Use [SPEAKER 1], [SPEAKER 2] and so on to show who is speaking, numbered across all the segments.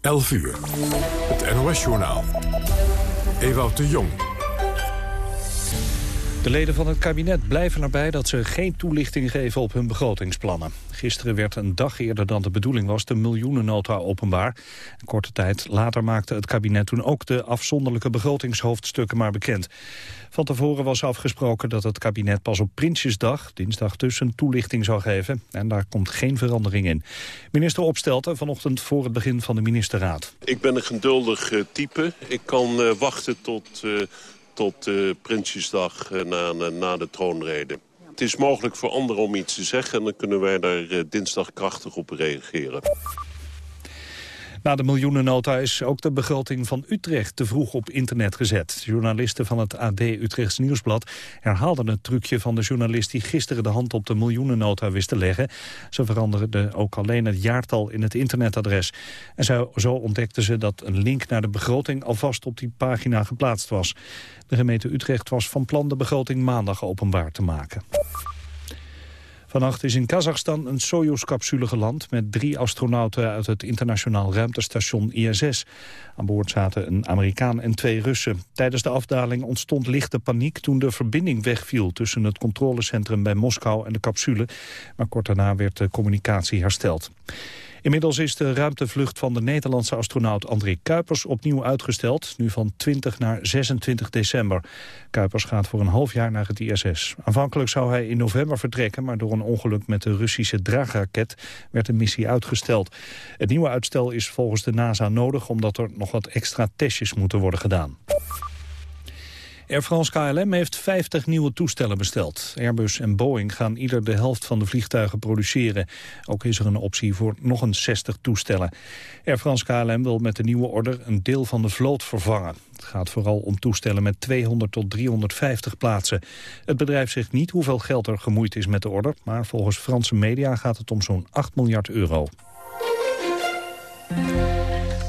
[SPEAKER 1] 11 uur. Het NOS-journaal. Ewout de Jong.
[SPEAKER 2] De leden van het kabinet blijven erbij dat ze geen toelichting geven op hun begrotingsplannen. Gisteren werd een dag eerder dan de bedoeling was de miljoenennota openbaar. Een korte tijd later maakte het kabinet toen ook de afzonderlijke begrotingshoofdstukken maar bekend. Van tevoren was afgesproken dat het kabinet pas op Prinsjesdag, dinsdag dus, een toelichting zou geven. En daar komt geen verandering in. Minister Opstelten vanochtend voor het begin van de ministerraad.
[SPEAKER 3] Ik ben een geduldig uh, type. Ik kan uh, wachten tot... Uh tot Prinsjesdag na, na, de troonrede. Het is mogelijk voor anderen om iets te zeggen... en dan kunnen wij daar uh, dinsdag krachtig op reageren.
[SPEAKER 2] Na de miljoenennota is ook de begroting van Utrecht te vroeg op internet gezet. Journalisten van het AD Utrechts Nieuwsblad herhaalden het trucje van de journalist die gisteren de hand op de miljoenennota wist te leggen. Ze veranderden ook alleen het jaartal in het internetadres. En zo, zo ontdekten ze dat een link naar de begroting alvast op die pagina geplaatst was. De gemeente Utrecht was van plan de begroting maandag openbaar te maken. Vannacht is in Kazachstan een Soyuz-capsule geland... met drie astronauten uit het internationaal ruimtestation ISS. Aan boord zaten een Amerikaan en twee Russen. Tijdens de afdaling ontstond lichte paniek toen de verbinding wegviel... tussen het controlecentrum bij Moskou en de capsule. Maar kort daarna werd de communicatie hersteld. Inmiddels is de ruimtevlucht van de Nederlandse astronaut André Kuipers opnieuw uitgesteld, nu van 20 naar 26 december. Kuipers gaat voor een half jaar naar het ISS. Aanvankelijk zou hij in november vertrekken, maar door een ongeluk met de Russische draagraket werd de missie uitgesteld. Het nieuwe uitstel is volgens de NASA nodig omdat er nog wat extra testjes moeten worden gedaan. Air France KLM heeft 50 nieuwe toestellen besteld. Airbus en Boeing gaan ieder de helft van de vliegtuigen produceren. Ook is er een optie voor nog een 60 toestellen. Air France KLM wil met de nieuwe order een deel van de vloot vervangen. Het gaat vooral om toestellen met 200 tot 350 plaatsen. Het bedrijf zegt niet hoeveel geld er gemoeid is met de order... maar volgens Franse media gaat het om zo'n 8 miljard euro.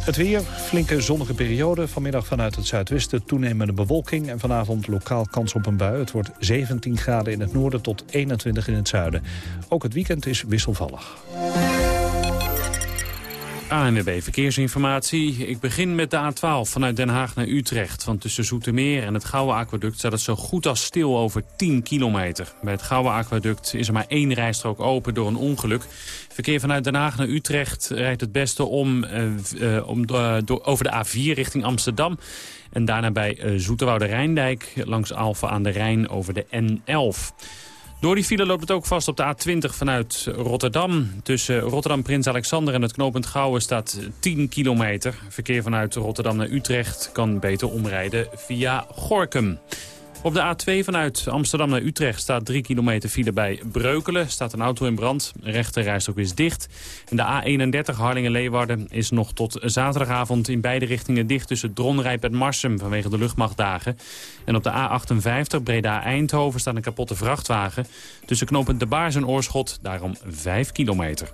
[SPEAKER 2] Het weer, flinke zonnige periode. Vanmiddag vanuit het zuidwesten toenemende bewolking... en vanavond lokaal kans op een bui. Het wordt 17 graden in het noorden tot 21 in het zuiden. Ook het weekend is wisselvallig.
[SPEAKER 4] ANWB Verkeersinformatie. Ik begin met de A12 vanuit Den Haag naar Utrecht. Want tussen Zoetermeer en het Gouwe Aquaduct staat het zo goed als stil over 10 kilometer. Bij het Gouwe Aquaduct is er maar één rijstrook open door een ongeluk. Verkeer vanuit Den Haag naar Utrecht rijdt het beste om, uh, uh, om uh, door, over de A4 richting Amsterdam. En daarna bij uh, Zoeterwoude Rijndijk langs Alphen aan de Rijn over de N11. Door die file loopt het ook vast op de A20 vanuit Rotterdam. Tussen Rotterdam Prins Alexander en het knooppunt Gouwen staat 10 kilometer. Verkeer vanuit Rotterdam naar Utrecht kan beter omrijden via Gorkum. Op de A2 vanuit Amsterdam naar Utrecht staat 3 kilometer file bij Breukelen. Staat een auto in brand. De ook is dicht. En de A31 Harlingen-Leeuwarden is nog tot zaterdagavond in beide richtingen dicht... tussen Dronrijp en Marsum vanwege de luchtmachtdagen. En op de A58 Breda-Eindhoven staat een kapotte vrachtwagen. Tussen knooppunt De Baars en Oorschot daarom 5 kilometer.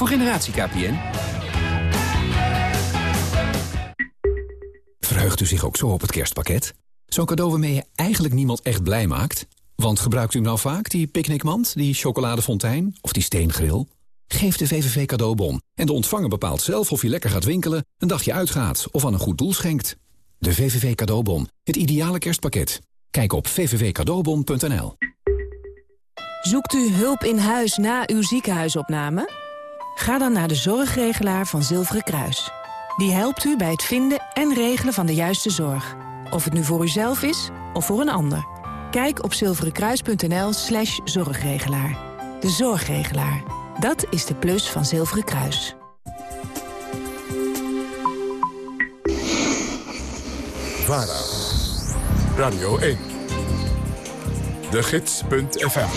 [SPEAKER 5] Voor generatie KPN.
[SPEAKER 6] Verheugt u zich ook zo op het kerstpakket? Zo'n cadeau waarmee je eigenlijk niemand echt blij maakt? Want gebruikt u nou vaak die picknickmand, die chocoladefontein of die steengril? Geef de VVV cadeaubon en de ontvanger bepaalt zelf of je lekker gaat winkelen, een dagje uitgaat of aan een goed doel schenkt. De VVV cadeaubon, het ideale kerstpakket. Kijk op vvvcadeaubon.nl.
[SPEAKER 7] Zoekt u hulp in huis na uw ziekenhuisopname? Ga dan naar de zorgregelaar van Zilveren Kruis. Die helpt u bij het vinden en regelen van de juiste zorg. Of het nu voor uzelf is of voor een ander. Kijk op zilverenkruis.nl slash zorgregelaar. De zorgregelaar. Dat is de plus van Zilveren Kruis.
[SPEAKER 1] VARA. Radio 1. De Gids.fm.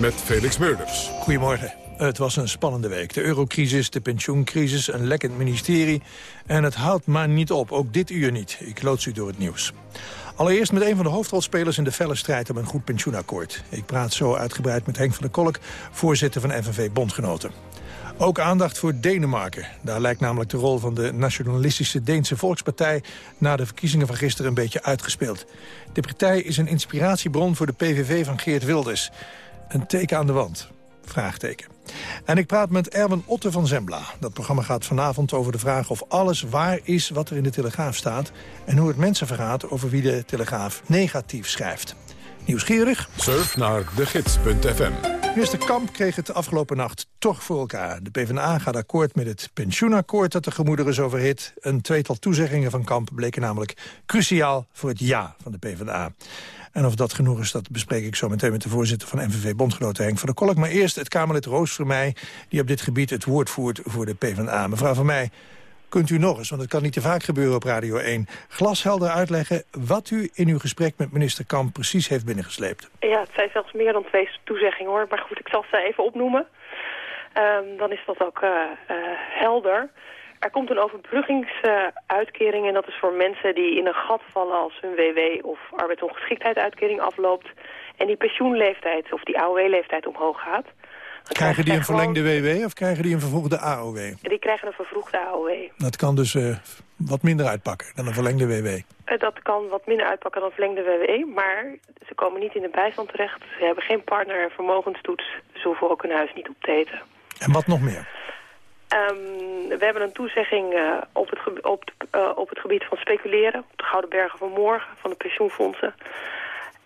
[SPEAKER 1] met Felix Meurders.
[SPEAKER 8] Goedemorgen. Het was een spannende week. De eurocrisis, de pensioencrisis, een lekkend ministerie. En het houdt maar niet op, ook dit uur niet. Ik loods u door het nieuws. Allereerst met een van de hoofdrolspelers in de felle strijd om een goed pensioenakkoord. Ik praat zo uitgebreid met Henk van der Kolk, voorzitter van FNV Bondgenoten. Ook aandacht voor Denemarken. Daar lijkt namelijk de rol van de nationalistische Deense Volkspartij... na de verkiezingen van gisteren een beetje uitgespeeld. De partij is een inspiratiebron voor de PVV van Geert Wilders. Een teken aan de wand. Vraagteken. En ik praat met Erwin Otte van Zembla. Dat programma gaat vanavond over de vraag of alles waar is wat er in de Telegraaf staat... en hoe het mensen vergaat over wie de Telegraaf negatief schrijft. Nieuwsgierig?
[SPEAKER 1] Surf naar degids.fm.
[SPEAKER 8] Minister Kamp kreeg het afgelopen nacht toch voor elkaar. De PvdA gaat akkoord met het pensioenakkoord dat de gemoederen overhit. Een tweetal toezeggingen van Kamp bleken namelijk cruciaal voor het ja van de PvdA. En of dat genoeg is, dat bespreek ik zo meteen met de voorzitter van NVV Bondgenoten Henk van der Kolk. Maar eerst het Kamerlid Roos Vermeij, die op dit gebied het woord voert voor de PvdA. Mevrouw Vermeij, kunt u nog eens, want het kan niet te vaak gebeuren op Radio 1... glashelder uitleggen wat u in uw gesprek met minister Kamp precies heeft binnengesleept?
[SPEAKER 9] Ja, het zijn zelfs meer dan twee toezeggingen hoor. Maar goed, ik zal ze even opnoemen. Um, dan is dat ook uh, uh, helder. Er komt een overbruggingsuitkering en dat is voor mensen die in een gat vallen als hun WW of arbeidsongeschiktheidsuitkering afloopt en die pensioenleeftijd of die AOW-leeftijd omhoog gaat.
[SPEAKER 8] Krijgen die een verlengde WW of krijgen die een vervroegde AOW?
[SPEAKER 9] Die krijgen een vervroegde AOW.
[SPEAKER 8] Dat kan dus uh, wat minder uitpakken dan een verlengde WW?
[SPEAKER 9] Uh, dat kan wat minder uitpakken dan een verlengde WW, maar ze komen niet in de bijstand terecht. Ze hebben geen partner en vermogenstoets, ze hoeven ook een huis niet op te eten.
[SPEAKER 8] En wat nog meer?
[SPEAKER 9] Um, we hebben een toezegging uh, op, het op, uh, op het gebied van speculeren. Op de Gouden Bergen van morgen, van de pensioenfondsen.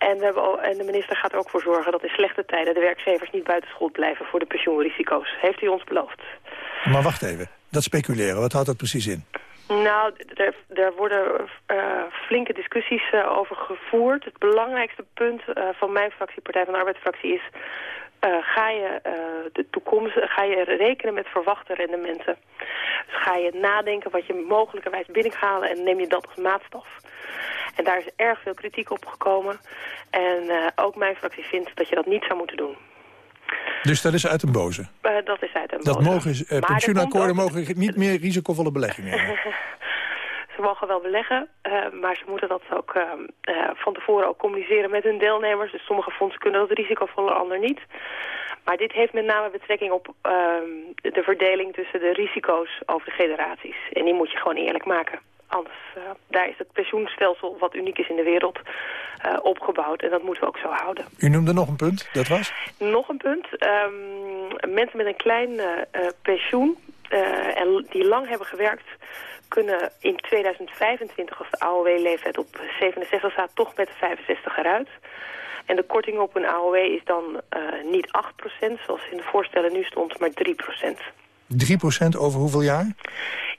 [SPEAKER 9] En, we hebben, en de minister gaat er ook voor zorgen dat in slechte tijden... de werkgevers niet buitenschot blijven voor de pensioenrisico's. Heeft hij ons beloofd.
[SPEAKER 8] Maar wacht even, dat speculeren, wat houdt dat precies in?
[SPEAKER 9] Nou, er, er worden uh, flinke discussies uh, over gevoerd. Het belangrijkste punt uh, van mijn fractie, Partij van de Arbeidsfractie, is... ga je de toekomst, ga je rekenen met verwachte rendementen. Dus ga je nadenken wat je mogelijkerwijs binnenhalen en neem je dat als maatstaf. En daar is erg veel kritiek op gekomen. En uh, ook mijn fractie vindt dat je dat niet zou moeten doen.
[SPEAKER 8] Dus dat is uit een boze?
[SPEAKER 9] Dat is uit een
[SPEAKER 8] dat
[SPEAKER 9] boze.
[SPEAKER 8] Mogen, uh, pensioenakkoorden ook... mogen niet meer risicovolle beleggingen hebben?
[SPEAKER 9] Ze mogen wel beleggen, uh, maar ze moeten dat ook van tevoren ook communiceren met hun deelnemers. Dus sommige fondsen kunnen dat risicovolle, ander niet. Maar dit heeft met name betrekking op de verdeling tussen de risico's over de generaties. En die moet je gewoon eerlijk maken. Anders, uh, daar is het pensioenstelsel, wat uniek is in de wereld, uh, opgebouwd. En dat moeten we ook zo houden.
[SPEAKER 8] U noemde nog een punt, dat was?
[SPEAKER 9] Nog een punt. Um, mensen met een klein uh, pensioen en die lang hebben gewerkt... kunnen in 2025, als de AOW-leeftijd op 67 staat, toch met de 65 eruit. En de korting op een AOW is dan niet 8%, zoals in de voorstellen nu stond, maar 3%.
[SPEAKER 8] 3% over hoeveel jaar?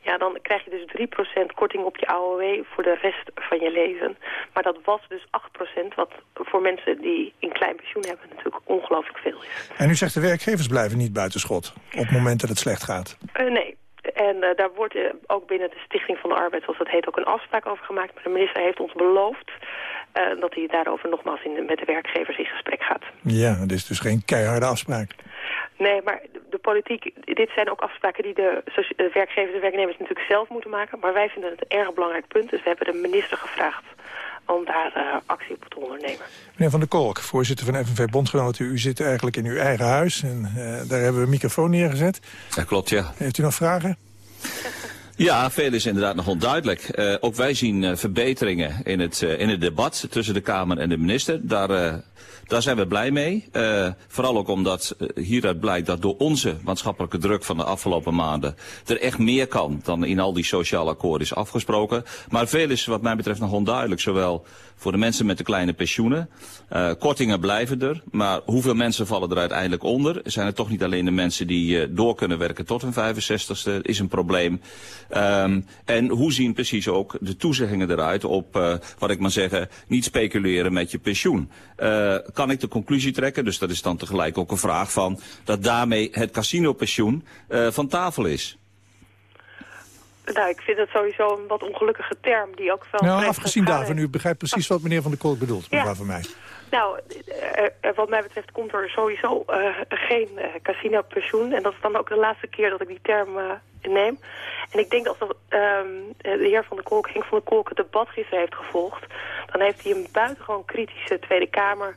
[SPEAKER 9] Ja, dan krijg je dus 3% korting op je AOW voor de rest van je leven. Maar dat was dus 8%, wat voor mensen die een klein pensioen hebben natuurlijk ongelooflijk veel is.
[SPEAKER 8] En u zegt de werkgevers blijven niet buitenschot op het moment dat het slecht gaat?
[SPEAKER 9] Uh, nee. En uh, daar wordt uh, ook binnen de Stichting van de Arbeid, zoals dat heet, ook een afspraak over gemaakt. Maar de minister heeft ons beloofd uh, dat hij daarover nogmaals in de, met de werkgevers in gesprek gaat.
[SPEAKER 8] Ja, dat is dus geen keiharde afspraak.
[SPEAKER 9] Nee, maar de politiek, dit zijn ook afspraken die de, de werkgevers en werknemers natuurlijk zelf moeten maken. Maar wij vinden het een erg belangrijk punt, dus we hebben de minister gevraagd om daar uh, actie op te ondernemen.
[SPEAKER 8] Meneer Van der Kolk, voorzitter van FNV Bondgenoten. U zit eigenlijk in uw eigen huis en uh, daar hebben we een microfoon neergezet.
[SPEAKER 10] Dat klopt, ja.
[SPEAKER 8] Heeft u nog vragen?
[SPEAKER 10] Ja, veel is inderdaad nog onduidelijk. Uh, ook wij zien uh, verbeteringen in het, uh, in het debat tussen de Kamer en de minister. Daar, daar zijn we blij mee. vooral ook omdat hieruit blijkt dat door onze maatschappelijke druk van de afgelopen maanden er echt meer kan dan in al die sociale akkoorden is afgesproken. Maar veel is wat mij betreft nog onduidelijk, zowel voor de mensen met de kleine pensioenen. Uh, kortingen blijven er, maar hoeveel mensen vallen er uiteindelijk onder? Zijn het toch niet alleen de mensen die door kunnen werken tot hun 65ste? is een probleem. Um, en hoe zien precies ook de toezeggingen eruit op, wat ik maar zeggen, niet speculeren met je pensioen? Kan ik de conclusie trekken, dus dat is dan tegelijk ook een vraag van, dat daarmee het casinopensioen van tafel is?
[SPEAKER 9] Nou, ik vind het sowieso een wat ongelukkige term die ook wel...
[SPEAKER 8] Nou, afgezien daarvan, u begrijpt precies wat meneer Van der Kolk bedoelt, mevrouw ja. van mij.
[SPEAKER 9] Nou, wat mij betreft komt er sowieso geen casino-pensioen. En dat is dan ook de laatste keer dat ik die term neem. En ik denk dat als ehm, de heer Van der Kolk, Henk van der Kolk, het debat gisteren heeft gevolgd... dan heeft hij een buitengewoon kritische Tweede Kamer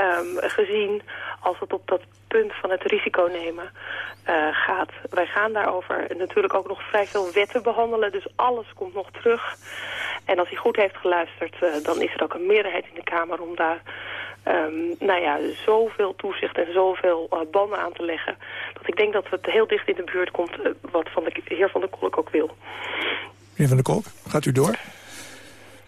[SPEAKER 9] um, gezien als het op dat punt van het risico nemen uh, gaat. Wij gaan daarover natuurlijk ook nog vrij veel wetten behandelen, dus alles komt nog terug. En als hij goed heeft geluisterd, uh, dan is er ook een meerderheid in de Kamer om daar um, nou ja, zoveel toezicht en zoveel uh, banden aan te leggen. Dat ik denk dat het heel dicht in de buurt komt wat van de heer Van der Kolk ook wil.
[SPEAKER 8] Meneer Van der Kolk, gaat u door?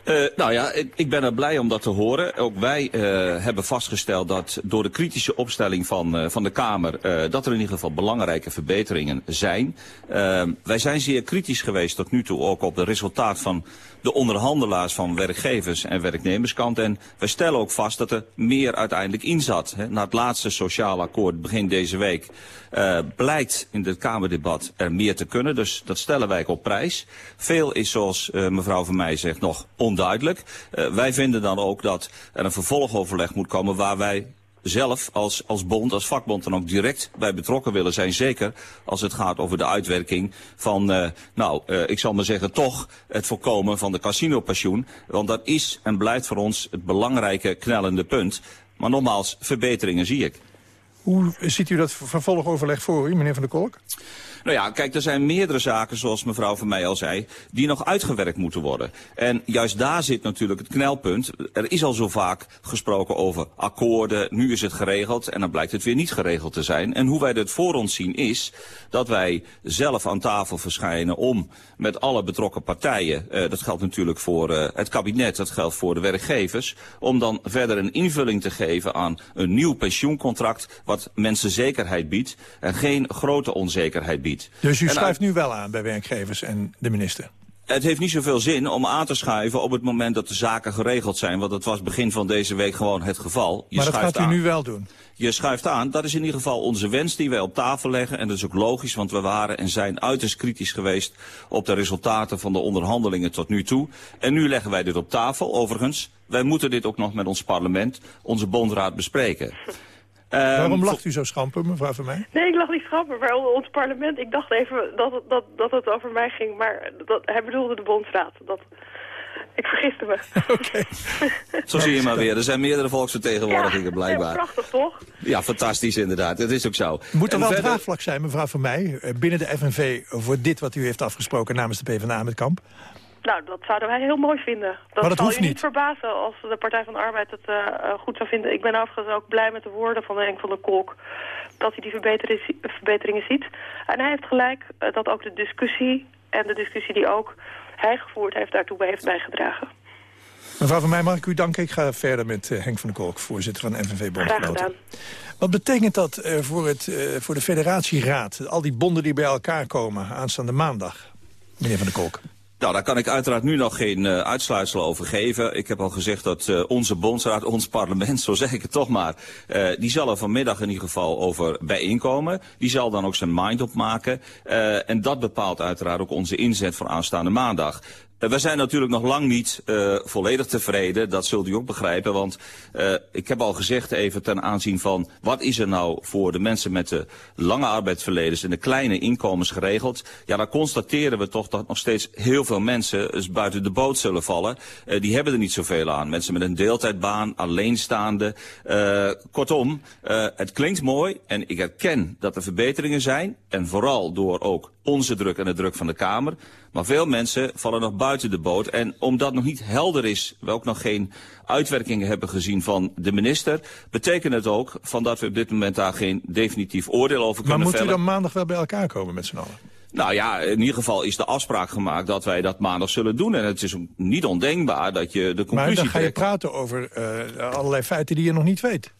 [SPEAKER 10] Uh, nou ja, ik, ben er blij om dat te horen. Ook wij uh, hebben vastgesteld dat door de kritische opstelling van, uh, van de Kamer... dat er in ieder geval belangrijke verbeteringen zijn. wij zijn zeer kritisch geweest tot nu toe ook op het resultaat van de onderhandelaars van werkgevers en werknemerskant. En wij stellen ook vast dat er meer uiteindelijk in zat. Hè. Na het laatste sociaal akkoord begin deze week uh, blijkt in het Kamerdebat er meer te kunnen. Dus dat stellen wij op prijs. Veel is, zoals uh, mevrouw van mij zegt, nog onduidelijk. Uh, wij vinden dan ook dat er een vervolgoverleg moet komen waar wij zelf als, als bond, als vakbond dan ook direct bij betrokken willen zijn. Zeker als het gaat over de uitwerking van, uh, nou, uh, ik zal maar zeggen toch het voorkomen van de casinopensioen. Want dat is en blijft voor ons het belangrijke knellende punt. Maar nogmaals, verbeteringen zie ik.
[SPEAKER 8] Hoe ziet u dat vervolgoverleg voor u, meneer Van der Kolk?
[SPEAKER 10] Nou ja, kijk, er zijn meerdere zaken, zoals mevrouw van mij al zei, die nog uitgewerkt moeten worden. En juist daar zit natuurlijk het knelpunt. Er is al zo vaak gesproken over akkoorden, nu is het geregeld en dan blijkt het weer niet geregeld te zijn. En hoe wij dit voor ons zien is dat wij zelf aan tafel verschijnen om met alle betrokken partijen, uh, dat geldt natuurlijk voor uh, het kabinet, dat geldt voor de werkgevers, om dan verder een invulling te geven aan een nieuw pensioencontract wat mensen zekerheid biedt en geen grote onzekerheid biedt.
[SPEAKER 8] Dus u schuift nu wel aan bij werkgevers en de minister?
[SPEAKER 10] Het heeft niet zoveel zin om aan te schuiven op het moment dat de zaken geregeld zijn. Want dat was begin van deze week gewoon het geval.
[SPEAKER 8] Je maar dat gaat u
[SPEAKER 10] aan.
[SPEAKER 8] nu wel doen?
[SPEAKER 10] Je schuift aan. Dat is in ieder geval onze wens die wij op tafel leggen. En dat is ook logisch, want we waren en zijn uiterst kritisch geweest... op de resultaten van de onderhandelingen tot nu toe. En nu leggen wij dit op tafel. Overigens, wij moeten dit ook nog met ons parlement, onze bondraad, bespreken.
[SPEAKER 8] Um, Waarom lacht u zo schamper, mevrouw Van mij?
[SPEAKER 9] Nee, ik lach niet schamper, maar ons parlement... Ik dacht even dat het, dat, dat het over mij ging, maar dat, hij bedoelde de bondsraad. Dat, ik vergiste me.
[SPEAKER 8] Oké.
[SPEAKER 10] Zo zie je maar weer. Er zijn meerdere volksvertegenwoordigingen
[SPEAKER 9] ja,
[SPEAKER 10] blijkbaar.
[SPEAKER 9] Ja, prachtig toch?
[SPEAKER 10] Ja, fantastisch inderdaad. Dat is ook zo.
[SPEAKER 8] Moet er wel verder... draagvlak zijn, mevrouw Van mij, binnen de FNV... voor dit wat u heeft afgesproken namens de PvdA met Kamp?
[SPEAKER 9] Nou, dat zouden wij heel mooi vinden. Dat,
[SPEAKER 8] maar dat
[SPEAKER 9] zal
[SPEAKER 8] hoeft
[SPEAKER 9] je niet
[SPEAKER 8] niet
[SPEAKER 9] verbazen als de Partij van de Arbeid het uh, goed zou vinden. Ik ben overigens ook blij met de woorden van Henk van der Kolk... dat hij die verbeteringen ziet. En hij heeft gelijk uh, dat ook de discussie en de discussie die ook hij gevoerd heeft... daartoe bij heeft bijgedragen.
[SPEAKER 8] Mevrouw van mij mag ik u danken. Ik ga verder met Henk van der Kolk, voorzitter van NVV Bondgenoten. Wat betekent dat voor, het, voor de federatieraad? Al die bonden die bij elkaar komen aanstaande maandag, meneer van der Kolk.
[SPEAKER 10] Nou, daar kan ik uiteraard nu nog geen uh, uitsluitsel over geven. Ik heb al gezegd dat uh, onze bondsraad, ons parlement, zo zeg ik het toch maar... Uh, die zal er vanmiddag in ieder geval over bijeenkomen. Die zal dan ook zijn mind opmaken. en dat bepaalt uiteraard ook onze inzet voor aanstaande maandag. We zijn natuurlijk nog lang niet uh, volledig tevreden, dat zult u ook begrijpen. Want uh, ik heb al gezegd even ten aanzien van wat is er nou voor de mensen met de lange arbeidsverledens en de kleine inkomens geregeld. Ja, dan constateren we toch dat nog steeds heel veel mensen dus buiten de boot zullen vallen. Die hebben er niet zoveel aan. Mensen met een deeltijdbaan, alleenstaande. kortom, het klinkt mooi en ik herken dat er verbeteringen zijn. En vooral door ook onze druk en de druk van de Kamer. Maar veel mensen vallen nog buiten de boot. En omdat nog niet helder is, we ook nog geen uitwerkingen hebben gezien van de minister... betekent het ook van dat we op dit moment daar geen definitief oordeel over kunnen
[SPEAKER 8] vellen.
[SPEAKER 10] Maar
[SPEAKER 8] moet u dan maandag wel bij elkaar komen met z'n allen?
[SPEAKER 10] Nou ja, in ieder geval is de afspraak gemaakt dat wij dat maandag zullen doen. En het is niet ondenkbaar dat je de conclusie
[SPEAKER 8] Maar dan ga je
[SPEAKER 10] trekt.
[SPEAKER 8] praten over uh, allerlei feiten die je nog niet weet.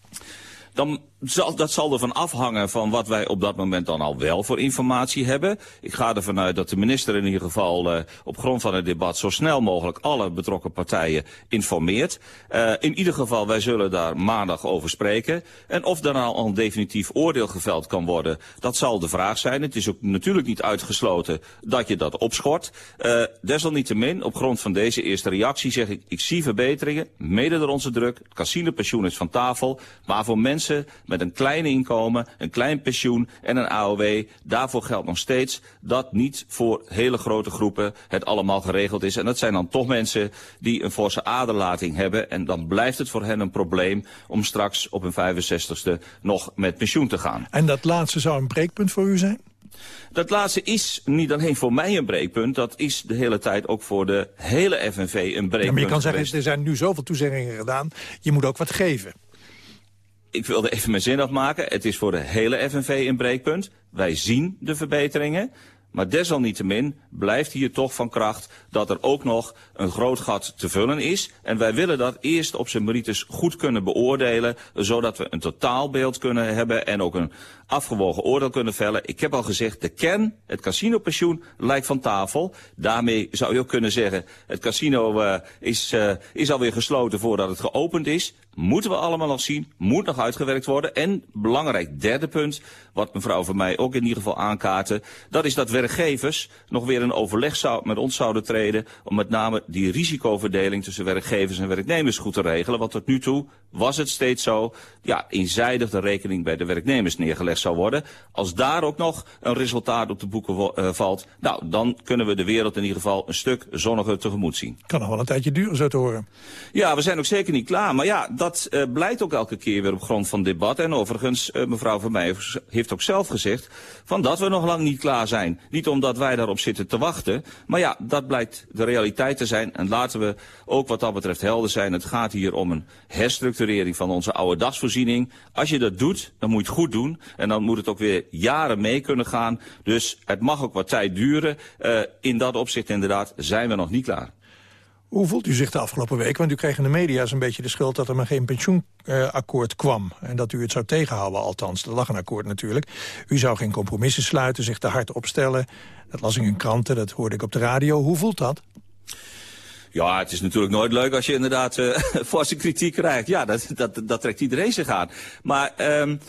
[SPEAKER 10] Dan zal, dat zal ervan afhangen van wat wij op dat moment dan al wel voor informatie hebben. Ik ga ervan uit dat de minister in ieder geval uh, op grond van het debat zo snel mogelijk alle betrokken partijen informeert. Uh, in ieder geval, wij zullen daar maandag over spreken. En of er nou een definitief oordeel geveld kan worden, dat zal de vraag zijn. Het is ook natuurlijk niet uitgesloten dat je dat opschort. Uh, desalniettemin, op grond van deze eerste reactie zeg ik, ik zie verbeteringen, mede door onze druk. Het casinopensioen is van tafel, maar voor mensen met een klein inkomen, een klein pensioen en een AOW. Daarvoor geldt nog steeds dat niet voor hele grote groepen het allemaal geregeld is. En dat zijn dan toch mensen die een forse aderlating hebben. En dan blijft het voor hen een probleem om straks op hun 65ste nog met pensioen te gaan.
[SPEAKER 8] En dat laatste zou een breekpunt voor u zijn?
[SPEAKER 10] Dat laatste is niet alleen voor mij een breekpunt. Dat is de hele tijd ook voor de hele FNV een breekpunt ja,
[SPEAKER 8] Maar je kan zeggen, er zijn nu zoveel toezeggingen gedaan. Je moet ook wat geven
[SPEAKER 10] ik wilde even mijn zin afmaken. Het is voor de hele FNV een breekpunt. Wij zien de verbeteringen. Maar desalniettemin blijft hier toch van kracht dat er ook nog een groot gat te vullen is. En wij willen dat eerst op zijn merites goed kunnen beoordelen, zodat we een totaalbeeld kunnen hebben en ook een afgewogen oordeel kunnen vellen. Ik heb al gezegd, de kern, het casinopensioen, lijkt van tafel. Daarmee zou je ook kunnen zeggen, het casino uh, is, uh, is alweer gesloten voordat het geopend is. Moeten we allemaal nog zien, moet nog uitgewerkt worden. En belangrijk derde punt, wat mevrouw van mij ook in ieder geval aankaarten, dat is dat werkgevers nog weer een overleg zou, met ons zouden treden om met name die risicoverdeling tussen werkgevers en werknemers goed te regelen. Want tot nu toe was het steeds zo, ja, eenzijdig de rekening bij de werknemers neergelegd zou worden. Als daar ook nog een resultaat op de boeken uh, valt, nou, dan kunnen we de wereld in ieder geval een stuk zonniger tegemoet zien.
[SPEAKER 8] Kan nog wel een tijdje duren, zo te horen.
[SPEAKER 10] Ja, we zijn ook zeker niet klaar. Maar ja, dat uh, blijkt ook elke keer weer op grond van debat. En overigens, uh, mevrouw Van heeft ook zelf gezegd van dat we nog lang niet klaar zijn. Niet omdat wij daarop zitten te wachten. Maar ja, dat blijkt de realiteit te zijn. En laten we ook wat dat betreft helder zijn. Het gaat hier om een herstructurering van onze oude dagsvoorziening. Als je dat doet, dan moet je het goed doen. En dan moet het ook weer jaren mee kunnen gaan. Dus het mag ook wat tijd duren. Uh, in dat opzicht inderdaad zijn we nog niet klaar.
[SPEAKER 8] Hoe voelt u zich de afgelopen week? Want u kreeg in de media een beetje de schuld dat er maar geen pensioenakkoord uh, kwam. En dat u het zou tegenhouden, althans. Er lag een akkoord natuurlijk. U zou geen compromissen sluiten, zich te hard opstellen. Dat las ik in kranten, dat hoorde ik op de radio. Hoe voelt dat?
[SPEAKER 10] Ja, het is natuurlijk nooit leuk als je inderdaad uh, forse kritiek krijgt. Ja, dat, dat, dat trekt iedereen zich aan. Maar... Um,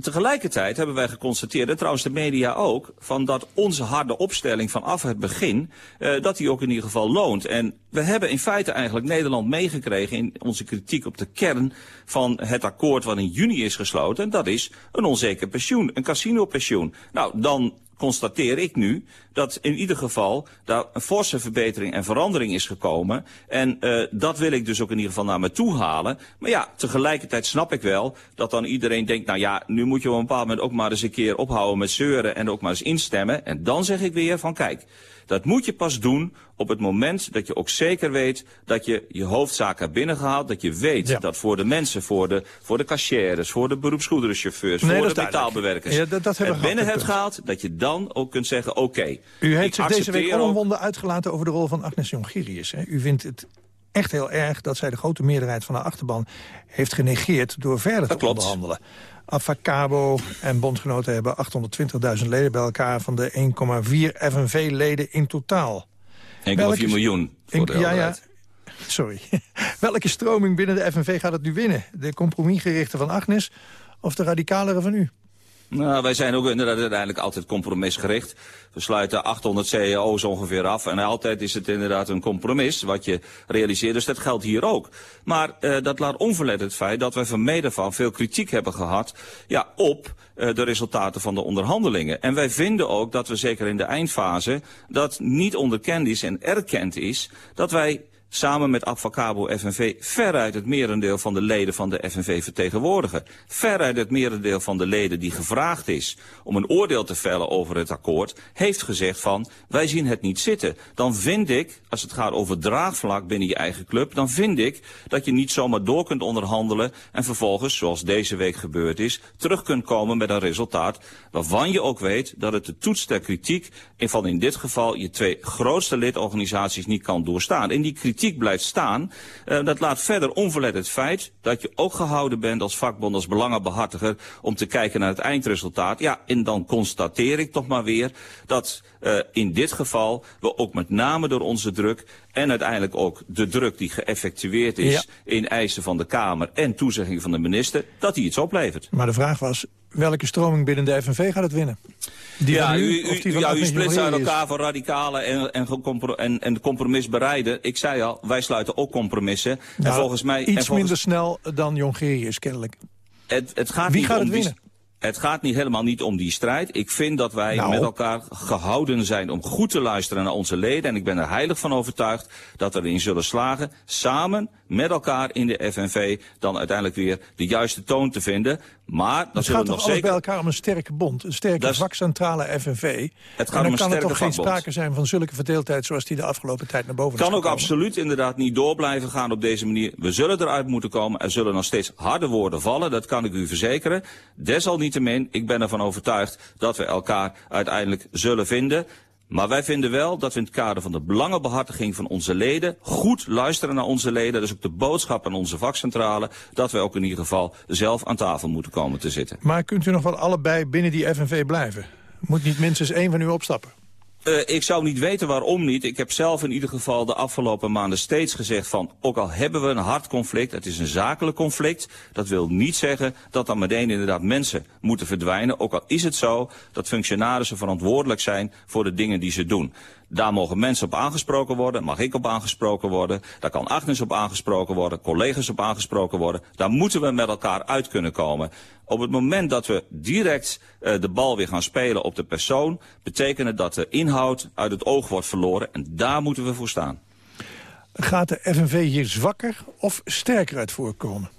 [SPEAKER 10] Tegelijkertijd hebben wij geconstateerd, en trouwens de media ook, van dat onze harde opstelling vanaf het begin, uh, dat die ook in ieder geval loont. En we hebben in feite eigenlijk Nederland meegekregen in onze kritiek op de kern van het akkoord wat in juni is gesloten. En dat is een onzeker pensioen, een casinopensioen. Nou, dan constateer ik nu dat in ieder geval daar een forse verbetering en verandering is gekomen. En uh, dat wil ik dus ook in ieder geval naar me toe halen. Maar ja, tegelijkertijd snap ik wel dat dan iedereen denkt, nou ja, nu moet je op een bepaald moment ook maar eens een keer ophouden met zeuren en ook maar eens instemmen. En dan zeg ik weer van kijk, dat moet je pas doen op het moment dat je ook zeker weet dat je je hoofdzaak hebt binnengehaald. Dat je weet ja. dat voor de mensen, voor de, voor de cashiers, voor de beroepsgoederenchauffeurs, nee, voor de metaalbewerkers, ja, dat, dat het binnen hebt gehaald. Dat je dan ook kunt zeggen, oké. Okay,
[SPEAKER 8] U heeft zich deze week onomwonden uitgelaten over de rol van Agnes Jongerius. Hè? U vindt het echt heel erg dat zij de grote meerderheid van de achterban heeft genegeerd door verder te klopt. onderhandelen. Avacabo en bondgenoten hebben 820.000 leden bij elkaar... van de 1,4 FNV-leden in totaal.
[SPEAKER 10] 1,4 miljoen voor de ja, ja,
[SPEAKER 8] Sorry. Welke stroming binnen de FNV gaat het nu winnen? De compromisgerichte van Agnes of de radicalere van u?
[SPEAKER 10] Nou, wij zijn ook inderdaad uiteindelijk altijd compromisgericht. We sluiten 800 CEO's ongeveer af. En altijd is het inderdaad een compromis wat je realiseert. Dus dat geldt hier ook. Maar uh, dat laat onverlet het feit dat wij van mede van veel kritiek hebben gehad ja, op uh, de resultaten van de onderhandelingen. En wij vinden ook dat we zeker in de eindfase dat niet onderkend is en erkend is dat wij samen met Advocabo FNV veruit het merendeel van de leden van de FNV vertegenwoordigen. Veruit het merendeel van de leden die gevraagd is om een oordeel te vellen over het akkoord, heeft gezegd van wij zien het niet zitten. Dan vind ik, als het gaat over draagvlak binnen je eigen club, dan vind ik dat je niet zomaar door kunt onderhandelen en vervolgens, zoals deze week gebeurd is, terug kunt komen met een resultaat waarvan je ook weet dat het de toets der kritiek van in dit geval je twee grootste lidorganisaties niet kan doorstaan. En die kritiek kritiek blijft staan, uh, dat laat verder onverlet het feit dat je ook gehouden bent als vakbond, als belangenbehartiger, om te kijken naar het eindresultaat. Ja, en dan constateer ik toch maar weer dat uh, in dit geval we ook met name door onze druk en uiteindelijk ook de druk die geëffectueerd is ja. in eisen van de Kamer en toezegging van de minister, dat die iets oplevert.
[SPEAKER 8] Maar de vraag was, welke stroming binnen de FNV gaat het winnen?
[SPEAKER 10] Die ja, u, u, die ja, u splitst uit elkaar van radicale en, en, en, en compromisbereiden. Ik zei al, wij sluiten ook compromissen.
[SPEAKER 8] Nou,
[SPEAKER 10] en volgens mij,
[SPEAKER 8] iets
[SPEAKER 10] en volgens,
[SPEAKER 8] minder snel dan Jongerius, kennelijk.
[SPEAKER 10] Het, het gaat
[SPEAKER 8] Wie
[SPEAKER 10] niet
[SPEAKER 8] gaat
[SPEAKER 10] om
[SPEAKER 8] het winnen?
[SPEAKER 10] Het gaat niet helemaal niet om die strijd. Ik vind dat wij
[SPEAKER 8] Nou.
[SPEAKER 10] met elkaar gehouden zijn om goed te luisteren naar onze leden. En ik ben er heilig van overtuigd dat we erin zullen slagen. Samen met elkaar in de FNV dan uiteindelijk weer de juiste toon te vinden. Maar dan
[SPEAKER 8] Het
[SPEAKER 10] zullen
[SPEAKER 8] gaat
[SPEAKER 10] we
[SPEAKER 8] toch
[SPEAKER 10] nog zeker...
[SPEAKER 8] bij elkaar om een sterke bond, een sterke
[SPEAKER 10] Dat is-
[SPEAKER 8] vakcentrale FNV. en
[SPEAKER 10] gaat
[SPEAKER 8] dan
[SPEAKER 10] om een
[SPEAKER 8] kan er toch geen sprake zijn van zulke verdeeldheid zoals die de afgelopen tijd naar boven
[SPEAKER 10] kan
[SPEAKER 8] is
[SPEAKER 10] ook
[SPEAKER 8] gekomen.
[SPEAKER 10] absoluut inderdaad niet door blijven gaan op deze manier. We zullen eruit moeten komen. Er zullen nog steeds harde woorden vallen, dat kan ik u verzekeren. Desalniettemin, ik ben ervan overtuigd dat we elkaar uiteindelijk zullen vinden. Maar wij vinden wel dat we in het kader van de belangenbehartiging van onze leden... goed luisteren naar onze leden, is ook de boodschap aan onze vakcentrale... dat wij ook in ieder geval zelf aan tafel moeten komen te zitten.
[SPEAKER 8] Maar kunt u nog wel allebei binnen die FNV blijven? Moet niet minstens één van u opstappen?
[SPEAKER 10] Uh, ik zou niet weten waarom niet. Ik heb zelf in ieder geval de afgelopen maanden steeds gezegd van... ook al hebben we een hard conflict, het is een zakelijk conflict... dat wil niet zeggen dat dan meteen inderdaad mensen moeten verdwijnen. Ook al is het zo dat functionarissen verantwoordelijk zijn... voor de dingen die ze doen. Daar mogen mensen op aangesproken worden, mag ik op aangesproken worden. Daar kan Agnes op aangesproken worden, collega's op aangesproken worden. Daar moeten we met elkaar uit kunnen komen. Op het moment dat we direct uh, de bal weer gaan spelen op de persoon... betekent het dat de inhoud uit het oog wordt verloren. En daar moeten we voor staan.
[SPEAKER 8] Gaat de FNV hier zwakker of sterker uit voorkomen?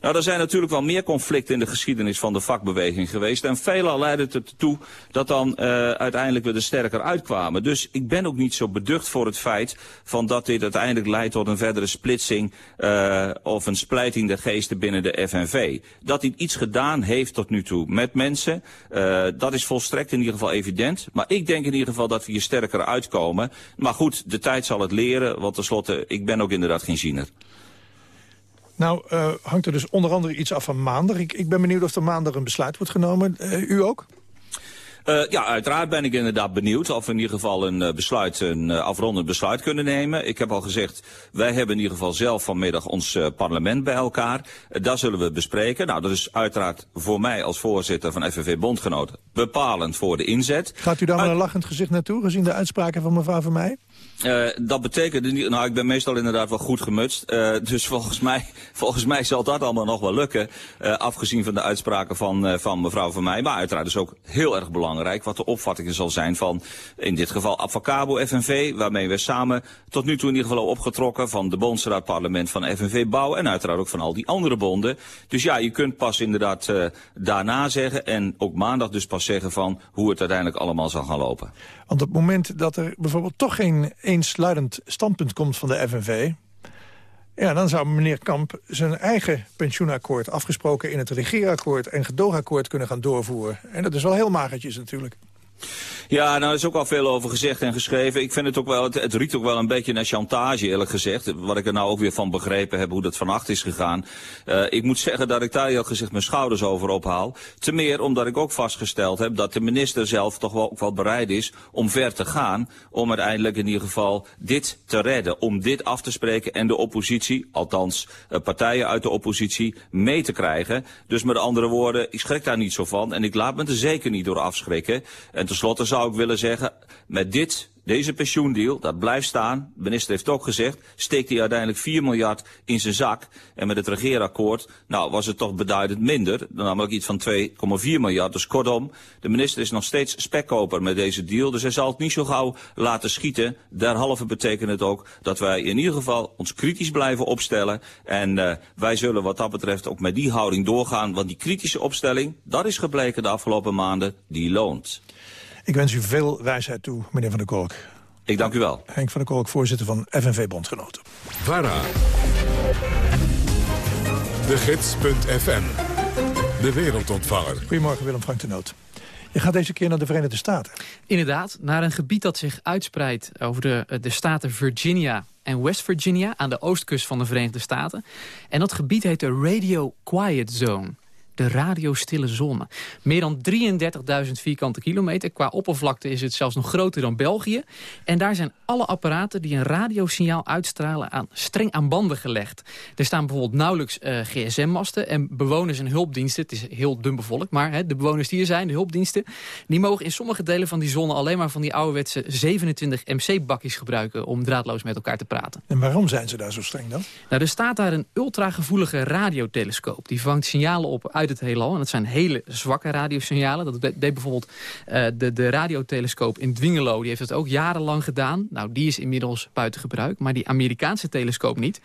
[SPEAKER 10] Nou, er zijn natuurlijk wel meer conflicten in de geschiedenis van de vakbeweging geweest. En veelal leidde het ertoe dat dan uh, uiteindelijk we er sterker uitkwamen. Dus ik ben ook niet zo beducht voor het feit van dat dit uiteindelijk leidt tot een verdere splitsing uh, of een splijting der geesten binnen de FNV. Dat dit iets gedaan heeft tot nu toe met mensen, uh, dat is volstrekt in ieder geval evident. Maar ik denk in ieder geval dat we hier sterker uitkomen. Maar goed, de tijd zal het leren, want tenslotte, ik ben ook inderdaad geen ziener.
[SPEAKER 8] Nou, uh, hangt er dus onder andere iets af van maandag. Ik, ik ben benieuwd of er maandag een besluit wordt genomen. Uh, u ook?
[SPEAKER 10] Uh, ja, uiteraard ben ik inderdaad benieuwd of we in ieder geval een uh, besluit, een uh, afrondend besluit kunnen nemen. Ik heb al gezegd, wij hebben in ieder geval zelf vanmiddag ons parlement bij elkaar. daar zullen we bespreken. Nou, dat is uiteraard voor mij als voorzitter van FNV Bondgenoten bepalend voor de inzet.
[SPEAKER 8] Gaat u daar met een lachend gezicht naartoe, gezien de uitspraken van mevrouw van mij?
[SPEAKER 10] Uh, dat betekent, nou ik ben meestal inderdaad wel goed gemutst. Uh, dus volgens mij, volgens mij zal dat allemaal nog wel lukken. Uh, afgezien van de uitspraken van, van mevrouw van mij. Maar uiteraard is ook heel erg belangrijk wat de opvattingen zal zijn van in dit geval Avocabo FNV. Waarmee we samen tot nu toe in ieder geval opgetrokken van de Bondsraad Parlement van FNV Bouw. En uiteraard ook van al die andere bonden. Dus ja, je kunt pas inderdaad daarna zeggen. En ook maandag dus pas zeggen van hoe het uiteindelijk allemaal zal gaan lopen.
[SPEAKER 8] Want op het moment dat er bijvoorbeeld toch geen eensluidend standpunt komt van de FNV... Ja, dan zou meneer Kamp zijn eigen pensioenakkoord... afgesproken in het regeerakkoord en gedoogakkoord kunnen gaan doorvoeren. En dat is wel heel magertjes natuurlijk.
[SPEAKER 10] Ja, nou is ook al veel over gezegd en geschreven. Ik vind het ook wel, het, het ook wel een beetje naar chantage eerlijk gezegd. Wat ik er nou ook weer van begrepen heb, hoe dat vannacht is gegaan. Uh, ik moet zeggen dat ik daar eerlijk gezegd mijn schouders over ophaal. Te meer omdat ik ook vastgesteld heb dat de minister zelf toch wel, ook bereid is om ver te gaan. Om uiteindelijk in ieder geval dit te redden. Om dit af te spreken en de oppositie, althans uh, partijen uit de oppositie, mee te krijgen. Dus met andere woorden, ik schrik daar niet zo van. En ik laat me er zeker niet door afschrikken. En tenslotte zou ik willen zeggen, met dit, deze pensioendeal, dat blijft staan. De minister heeft ook gezegd, steekt hij uiteindelijk 4 miljard in zijn zak. En met het regeerakkoord, nou was het toch beduidend minder. Namelijk iets van 2,4 miljard. Dus kortom, de minister is nog steeds spekkoper met deze deal. Dus hij zal het niet zo gauw laten schieten. Derhalve betekent het ook dat wij in ieder geval ons kritisch blijven opstellen. En uh, wij zullen wat dat betreft ook met die houding doorgaan. Want die kritische opstelling, dat is gebleken de afgelopen maanden, die loont.
[SPEAKER 8] Ik wens u veel wijsheid toe, meneer Van der Kolk.
[SPEAKER 10] Ik dank u wel.
[SPEAKER 8] Henk van der Kolk, voorzitter van FNV Bondgenoten.
[SPEAKER 1] VARA. De Gids.fm. De wereldontvanger.
[SPEAKER 8] Goedemorgen, Willem Frank de Noot. Je gaat deze keer naar de Verenigde Staten.
[SPEAKER 11] Inderdaad, naar een gebied dat zich uitspreidt over de, de staten Virginia en West Virginia... aan de oostkust van de Verenigde Staten. En dat gebied heet de Radio Quiet Zone de radiostille zone. Meer dan 33.000 vierkante kilometer. Qua oppervlakte is het zelfs nog groter dan België. En daar zijn alle apparaten die een radiosignaal uitstralen aan streng aan banden gelegd. Er staan bijvoorbeeld nauwelijks uh, gsm-masten en bewoners en hulpdiensten. Het is heel dun bevolkt, maar hè, de bewoners die er zijn, de hulpdiensten... die mogen in sommige delen van die zone alleen maar van die ouderwetse 27 MC-bakjes gebruiken... om draadloos met elkaar te praten.
[SPEAKER 8] En waarom zijn ze daar zo streng dan?
[SPEAKER 11] Nou, er staat daar een ultragevoelige radiotelescoop. Die vangt signalen op uit het heelal. En dat zijn hele zwakke radiosignalen. Dat deed bijvoorbeeld uh, de, de radiotelescoop in Dwingelo. Die heeft het ook jarenlang gedaan. Nou, die is inmiddels buiten gebruik. Maar die Amerikaanse telescoop niet.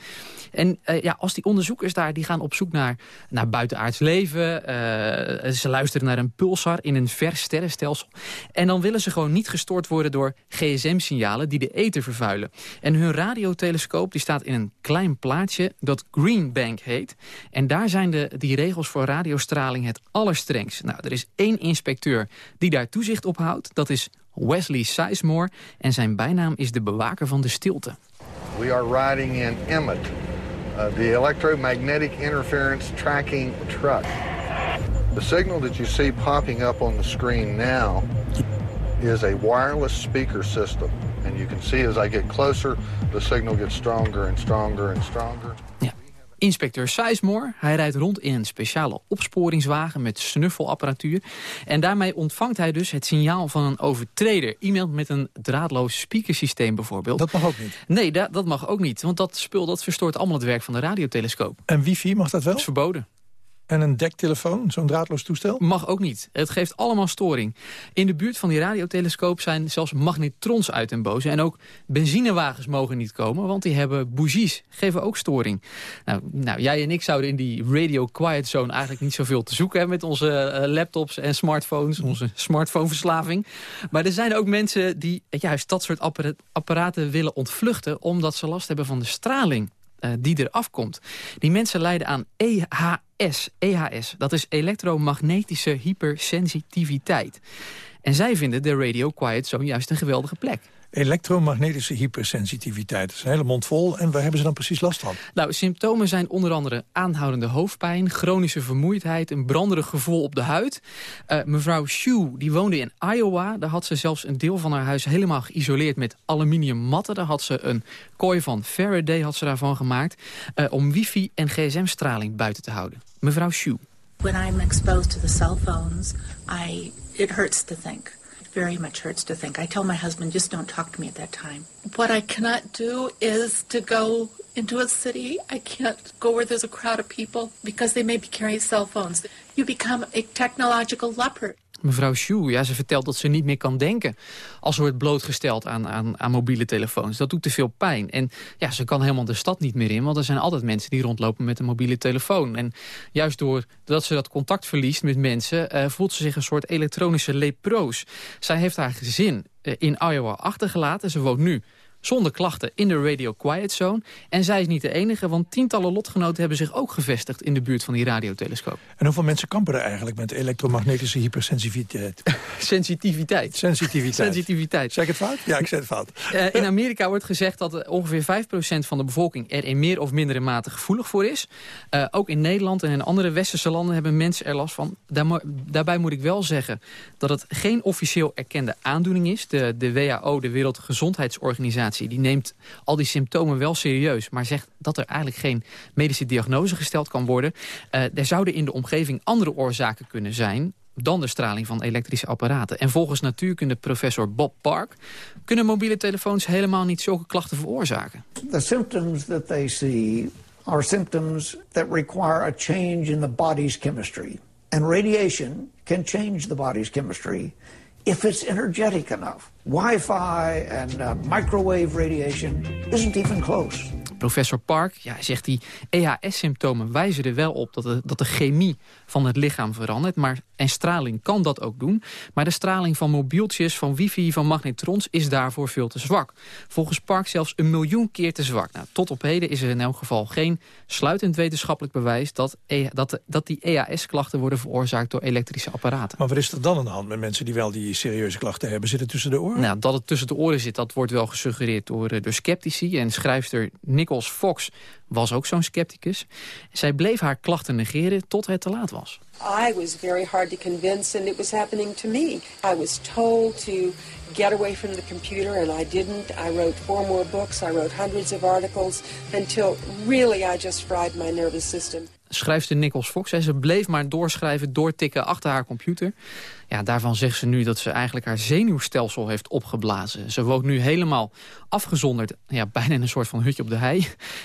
[SPEAKER 11] En uh, ja, als die onderzoekers daar die gaan op zoek naar, naar buitenaards leven. Uh, ze luisteren naar een pulsar in een ver sterrenstelsel. En dan willen ze gewoon niet gestoord worden door gsm-signalen die de ether vervuilen. En hun radiotelescoop die staat in een klein plaatsje dat Green Bank heet. En daar zijn de, die regels voor radio radiostraling het allerstrengst. Nou, er is één inspecteur die daar toezicht op houdt. Dat is Wesley Sizemore. En zijn bijnaam is de bewaker van de stilte.
[SPEAKER 12] We are riding in Emmet, uh, the electromagnetic interference tracking truck. The signal that you see popping up on the screen now is a wireless speaker system. And you can see as I get closer, the signal gets stronger and stronger and stronger.
[SPEAKER 11] Inspecteur Sizemore, hij rijdt rond in een speciale opsporingswagen met snuffelapparatuur. En daarmee ontvangt hij dus het signaal van een overtreder. Iemand met een draadloos speakersysteem bijvoorbeeld.
[SPEAKER 8] Dat mag ook niet?
[SPEAKER 11] Nee, dat, dat mag ook niet. Want dat spul dat verstoort allemaal het werk van de radiotelescoop.
[SPEAKER 8] En wifi mag dat wel?
[SPEAKER 11] Dat is verboden.
[SPEAKER 8] En een dektelefoon, zo'n draadloos toestel?
[SPEAKER 11] Mag ook niet. Het geeft allemaal storing. In de buurt van die radiotelescoop zijn zelfs magnetrons uit en boze. En ook benzinewagens mogen niet komen, want die hebben bougies. Geven ook storing. Nou, nou jij en ik zouden in die radio quiet zone eigenlijk niet zoveel te zoeken hebben... met onze uh, laptops en smartphones, onze smartphoneverslaving. Maar er zijn ook mensen die juist dat soort apparaten willen ontvluchten... omdat ze last hebben van de straling uh, die er afkomt. Die mensen lijden aan EHS. EHS, dat is elektromagnetische hypersensitiviteit. En zij vinden de Radio Quiet Zone juist een geweldige plek.
[SPEAKER 8] Elektromagnetische hypersensitiviteit. Dat is een hele mond vol. En waar hebben ze dan precies last van?
[SPEAKER 11] Nou, symptomen zijn onder andere aanhoudende hoofdpijn... chronische vermoeidheid, een branderig gevoel op de huid. Uh, mevrouw Shu, die woonde in Iowa. Daar had ze zelfs een deel van haar huis helemaal geïsoleerd met aluminium matten. Daar had ze een kooi van Faraday had ze daarvan gemaakt... Uh, om wifi en gsm-straling buiten te houden. Mevrouw Shu.
[SPEAKER 13] When I'm exposed to the cell phones, I, it hurts to think very much hurts to think. I tell my husband, just don't talk to me at that time. What I cannot do is to go into a city. I can't go where there's a crowd of people because they may be carrying cell phones. You become a technological leopard.
[SPEAKER 11] Mevrouw Shu, ja, ze vertelt dat ze niet meer kan denken... als ze wordt blootgesteld aan, aan, aan mobiele telefoons. Dat doet te veel pijn. En ja, ze kan helemaal de stad niet meer in... want er zijn altijd mensen die rondlopen met een mobiele telefoon. En juist doordat ze dat contact verliest met mensen... Uh, voelt ze zich een soort elektronische leproos. Zij heeft haar gezin uh, in Iowa achtergelaten. Ze woont nu zonder klachten in de Radio Quiet Zone. En zij is niet de enige, want tientallen lotgenoten hebben zich ook gevestigd in de buurt van die radiotelescoop.
[SPEAKER 8] En hoeveel mensen kampen er eigenlijk met elektromagnetische hypersensitiviteit?
[SPEAKER 11] Sensitiviteit.
[SPEAKER 8] Sensitiviteit.
[SPEAKER 11] Sensitiviteit.
[SPEAKER 8] Zeg ik het fout? Ja, ik zeg het fout.
[SPEAKER 11] Uh, in Amerika wordt gezegd dat ongeveer 5% van de bevolking er in meer of mindere mate gevoelig voor is. Uh, ook in Nederland en in andere westerse landen hebben mensen er last van. Daar, daarbij moet ik wel zeggen dat het geen officieel erkende aandoening is. De, de WHO, de Wereldgezondheidsorganisatie die neemt al die symptomen wel serieus... maar zegt dat er eigenlijk geen medische diagnose gesteld kan worden. Uh, er zouden in de omgeving andere oorzaken kunnen zijn dan de straling van elektrische apparaten. En volgens natuurkunde professor Bob Park... kunnen mobiele telefoons helemaal niet zulke klachten veroorzaken.
[SPEAKER 14] The symptoms that they see are symptoms that require a change in the body's chemistry. And radiation can change the body's chemistry if it's energetic enough. Wi-Fi and uh, microwave radiation isn't even close.
[SPEAKER 11] Professor Park ja, zegt die EHS-symptomen wijzen er wel op dat de, dat de chemie van het lichaam verandert. Maar En straling kan dat ook doen. Maar de straling van mobieltjes, van wifi, van magnetrons is daarvoor veel te zwak. Volgens Park zelfs een miljoen keer te zwak. Nou, tot op heden is er in elk geval geen sluitend wetenschappelijk bewijs... dat, e dat, dat die EAS-klachten worden veroorzaakt door elektrische apparaten.
[SPEAKER 8] Maar wat is er dan aan de hand met mensen die wel die serieuze klachten hebben? Zitten tussen de oren?
[SPEAKER 11] Nou, dat het tussen de oren zit, dat wordt wel gesuggereerd door, eh, door sceptici. En schrijfster Nichols Fox was ook zo'n scepticus. Zij bleef haar klachten negeren tot het te laat was.
[SPEAKER 15] I was very hard to convince and it was happening to me. I was told to get away from the computer and I didn't. I wrote four more books, I wrote hundreds of articles until really I just fried my nervous system
[SPEAKER 11] schrijfster Nichols Fox. Hè. Ze bleef maar doorschrijven, doortikken achter haar computer. Ja, daarvan zegt ze nu dat ze eigenlijk haar zenuwstelsel heeft opgeblazen. Ze woont nu helemaal afgezonderd, ja, bijna in een soort van hutje op de hei.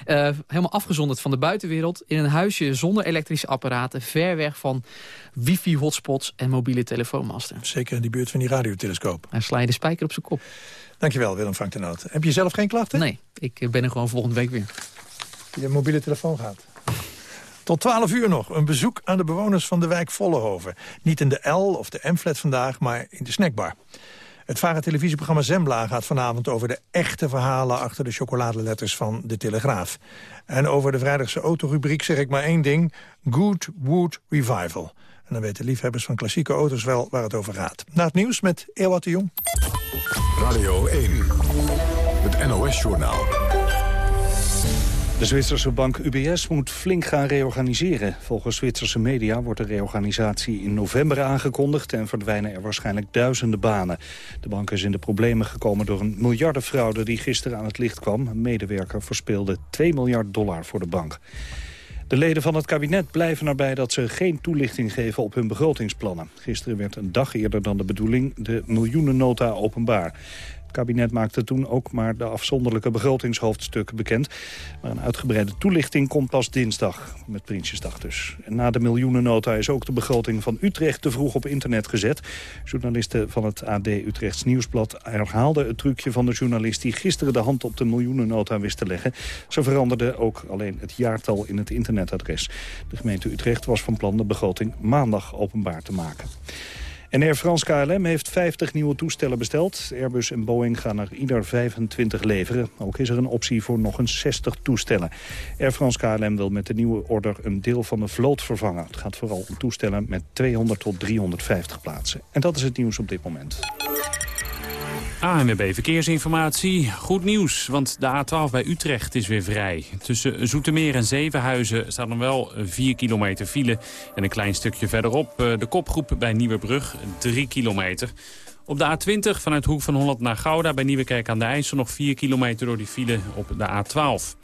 [SPEAKER 11] Uh, helemaal afgezonderd van de buitenwereld. In een huisje zonder elektrische apparaten. Ver weg van wifi-hotspots en mobiele telefoonmasten.
[SPEAKER 8] Zeker in die buurt van die radiotelescoop.
[SPEAKER 11] Hij sla je de spijker op zijn kop.
[SPEAKER 8] Dankjewel, Willem Frank de Noot. Heb je zelf geen klachten?
[SPEAKER 11] Nee, ik ben er gewoon volgende week weer.
[SPEAKER 8] Je mobiele telefoon gaat. Tot 12 uur nog een bezoek aan de bewoners van de wijk Vollehoven. Niet in de L of de M-flat vandaag, maar in de snackbar. Het varen televisieprogramma Zembla gaat vanavond over de echte verhalen... achter de chocoladeletters van De Telegraaf. En over de vrijdagse autorubriek zeg ik maar één ding. Good Wood Revival. En dan weten liefhebbers van klassieke auto's wel waar het over gaat. Na het nieuws met Ewout de Jong.
[SPEAKER 1] Radio 1, het NOS-journaal.
[SPEAKER 2] De Zwitserse bank UBS moet flink gaan reorganiseren. Volgens Zwitserse media wordt de reorganisatie in november aangekondigd... en verdwijnen er waarschijnlijk duizenden banen. De bank is in de problemen gekomen door een miljardenfraude... die gisteren aan het licht kwam. Een medewerker verspeelde 2 miljard dollar voor de bank. De leden van het kabinet blijven erbij dat ze geen toelichting geven op hun begrotingsplannen. Gisteren werd een dag eerder dan de bedoeling de miljoenennota openbaar kabinet maakte toen ook maar de afzonderlijke begrotingshoofdstukken bekend. Maar een uitgebreide toelichting komt pas dinsdag, met Prinsjesdag dus. En na de miljoenennota is ook de begroting van Utrecht te vroeg op internet gezet. Journalisten van het AD Utrechts Nieuwsblad herhaalden het trucje van de journalist... die gisteren de hand op de miljoenennota wist te leggen. Ze veranderden ook alleen het jaartal in het internetadres. De gemeente Utrecht was van plan de begroting maandag openbaar te maken. En Air France KLM heeft 50 nieuwe toestellen besteld. Airbus en Boeing gaan er ieder 25 leveren. Ook is er een optie voor nog eens 60 toestellen. Air France KLM wil met de nieuwe order een deel van de vloot vervangen. Het gaat vooral om toestellen met 200 tot 350 plaatsen. En dat is het nieuws op dit moment.
[SPEAKER 4] ANWB Verkeersinformatie. Goed nieuws, want de A12 bij Utrecht is weer vrij. Tussen Zoetermeer en Zevenhuizen staat nog wel 4 kilometer file. En een klein stukje verderop eh, de kopgroep bij Nieuwebrug, 3 kilometer. Op de A20 vanuit Hoek van Holland naar Gouda bij Nieuwekerk aan de IJssel... nog 4 kilometer door die file op de A12.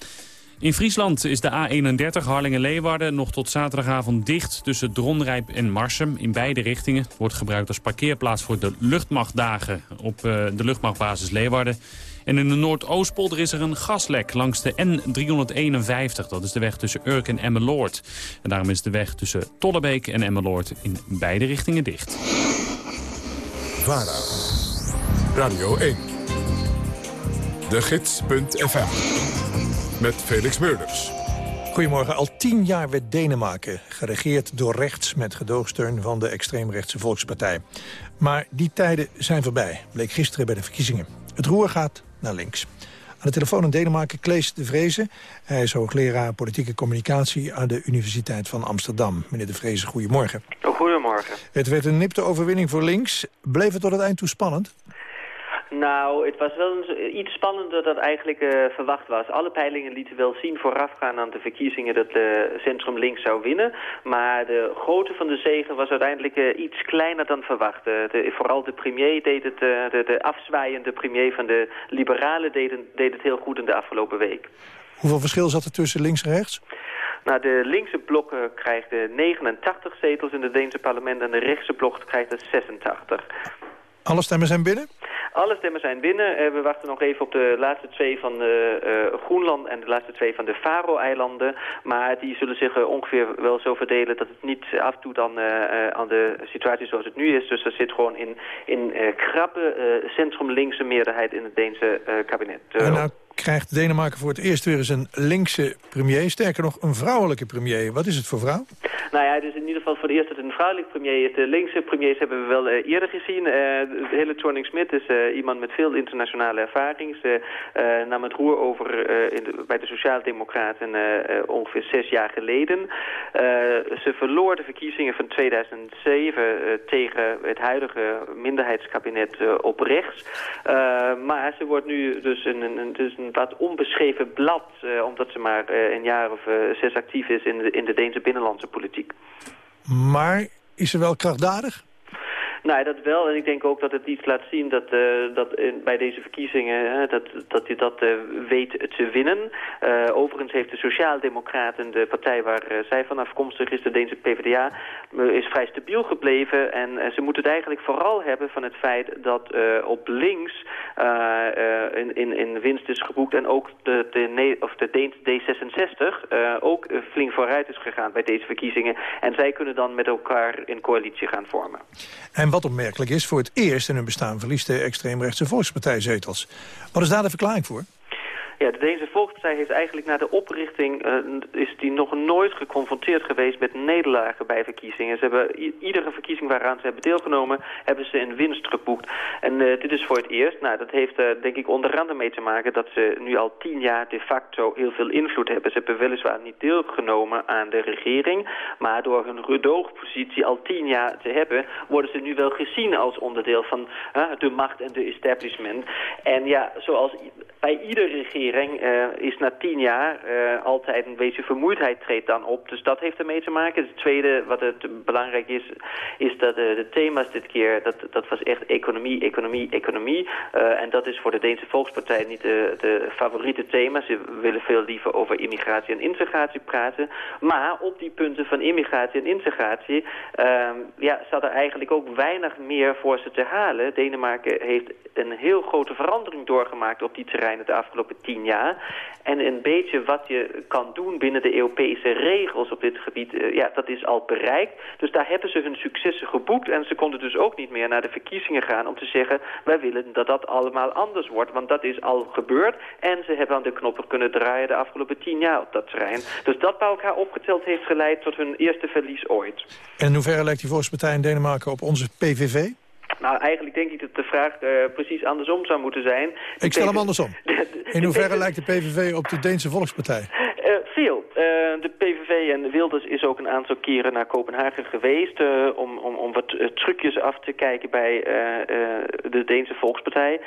[SPEAKER 4] In Friesland is de A31 Harlingen-Leeuwarden nog tot zaterdagavond dicht tussen Dronrijp en Marsum in beide richtingen. Wordt gebruikt als parkeerplaats voor de luchtmachtdagen op uh, de luchtmachtbasis Leeuwarden. En in de Noordoostpolder is er een gaslek langs de N351. Dat is de weg tussen Urk en Emmeloord. En daarom is de weg tussen Tollebeek en Emmeloord in beide richtingen dicht.
[SPEAKER 1] VARA, Radio 1, de gids.fm met Felix Meurders.
[SPEAKER 8] Goedemorgen. Al tien jaar werd Denemarken geregeerd door rechts... met gedoogsteun van de extreemrechtse Volkspartij. Maar die tijden zijn voorbij, bleek gisteren bij de verkiezingen. Het roer gaat naar links. Aan de telefoon in Denemarken Klees de Vreese. Hij is hoogleraar politieke communicatie aan de Universiteit van Amsterdam. Meneer de Vreese, goedemorgen.
[SPEAKER 16] Goedemorgen.
[SPEAKER 8] Het werd een nipte overwinning voor links. Bleef het tot het eind toe spannend?
[SPEAKER 16] Nou, het was wel iets spannender dan eigenlijk uh, verwacht was. Alle peilingen lieten wel zien voorafgaan aan de verkiezingen dat uh, Centrum Links zou winnen. Maar de grootte van de zegen was uiteindelijk uh, iets kleiner dan verwacht. De, vooral de premier deed het, de, de afzwaaiende premier van de liberalen deed, deed het heel goed in de afgelopen week.
[SPEAKER 8] Hoeveel verschil zat er tussen links en rechts?
[SPEAKER 16] Nou, de linkse blok krijgt 89 zetels in het Deense parlement en de rechtse blok krijgt er 86.
[SPEAKER 8] Alle stemmen zijn binnen?
[SPEAKER 16] Alle stemmen zijn binnen. Eh, we wachten nog even op de laatste twee van uh, Groenland en de laatste twee van de Faro-eilanden. Maar die zullen zich ongeveer wel zo verdelen dat het niet afdoet aan, aan de situatie zoals het nu is. Dus er zit gewoon in, in krappe centrum-linkse meerderheid in het Deense kabinet.
[SPEAKER 8] en nou krijgt Denemarken voor het eerst weer eens een linkse premier. Sterker nog, een vrouwelijke premier. Wat is het voor vrouw?
[SPEAKER 16] Nou ja, dus in ieder geval voor het eerst dat een vrouwelijke premier. De linkse premiers hebben we wel uh, eerder gezien. Uh, hele Thorning-Smith is uh, iemand met veel internationale ervaring. Ze nam het roer over in de, bij de Sociaaldemocraten ongeveer zes jaar geleden. ze verloor de verkiezingen van 2007 tegen het huidige minderheidskabinet op rechts. maar ze wordt nu dus een, een, dus een wat onbeschreven blad, omdat ze maar een jaar of zes actief is in de, in de Deense binnenlandse politiek.
[SPEAKER 8] Maar is ze wel krachtdadig?
[SPEAKER 16] Nou, dat wel. En ik denk ook dat het iets laat zien dat, uh, dat in, bij deze verkiezingen dat, dat dat uh, weet te winnen. Uh, overigens heeft de Sociaaldemocraten, de partij waar zij van afkomstig is, de Deense PvdA, is vrij stabiel gebleven. En ze moeten het eigenlijk vooral hebben van het feit dat op links in, in, in winst is geboekt. En ook de, de, of de Deens D66 ook flink vooruit is gegaan bij deze verkiezingen. En zij kunnen dan met elkaar in coalitie gaan vormen.
[SPEAKER 8] En wat opmerkelijk is, voor het eerst in hun bestaan verliest de extreemrechtse volkspartij zetels. Wat is daar de verklaring voor?
[SPEAKER 16] Ja, de Deense Volkspartij heeft eigenlijk na de oprichting... Uh, is die nog nooit geconfronteerd geweest met nederlagen bij verkiezingen. Ze hebben iedere verkiezing waaraan ze hebben deelgenomen... hebben ze een winst geboekt. En uh, dit is voor het eerst. Nou, dat heeft uh, denk ik onder andere mee te maken... dat ze nu al tien jaar de facto heel veel invloed hebben. Ze hebben weliswaar niet deelgenomen aan de regering... maar door hun gedoogpositie al tien jaar te hebben... worden ze nu wel gezien als onderdeel van de macht en de establishment. En ja, zoals bij iedere regering uh, is na tien jaar uh, altijd een beetje vermoeidheid treedt dan op. Dus dat heeft ermee te maken. Het tweede wat het belangrijk is, is dat uh, de thema's dit keer, dat, dat was echt economie, economie, economie. en dat is voor de Deense Volkspartij niet de, de favoriete thema. Ze willen veel liever over immigratie en integratie praten. Maar op die punten van immigratie en integratie, ehm, ja, zat er eigenlijk ook weinig meer voor ze te halen. Denemarken heeft een heel grote verandering doorgemaakt op die terreinen de afgelopen tien jaar. En een beetje wat je kan doen binnen de Europese regels op dit gebied, uh, ja, dat is al bereikt. Dus daar hebben ze hun successen geboekt. En ze konden dus ook niet meer naar de verkiezingen gaan om te zeggen... wij willen dat dat allemaal anders wordt, want dat is al gebeurd. En ze hebben aan de knoppen kunnen draaien de afgelopen tien jaar op dat terrein. Dus dat bij elkaar opgeteld heeft geleid tot hun eerste verlies ooit.
[SPEAKER 8] En in hoeverre lijkt die volkspartij in Denemarken op onze PVV?
[SPEAKER 16] Nou, eigenlijk denk ik dat de vraag uh, precies andersom zou moeten zijn.
[SPEAKER 8] Ik stel hem andersom. In hoeverre lijkt de PVV op de Deense Volkspartij?
[SPEAKER 16] Uh, veel. Uh, de PVV en Wilders is ook een aantal keren naar Kopenhagen geweest... om, om, om wat trucjes af te kijken bij de Deense Volkspartij.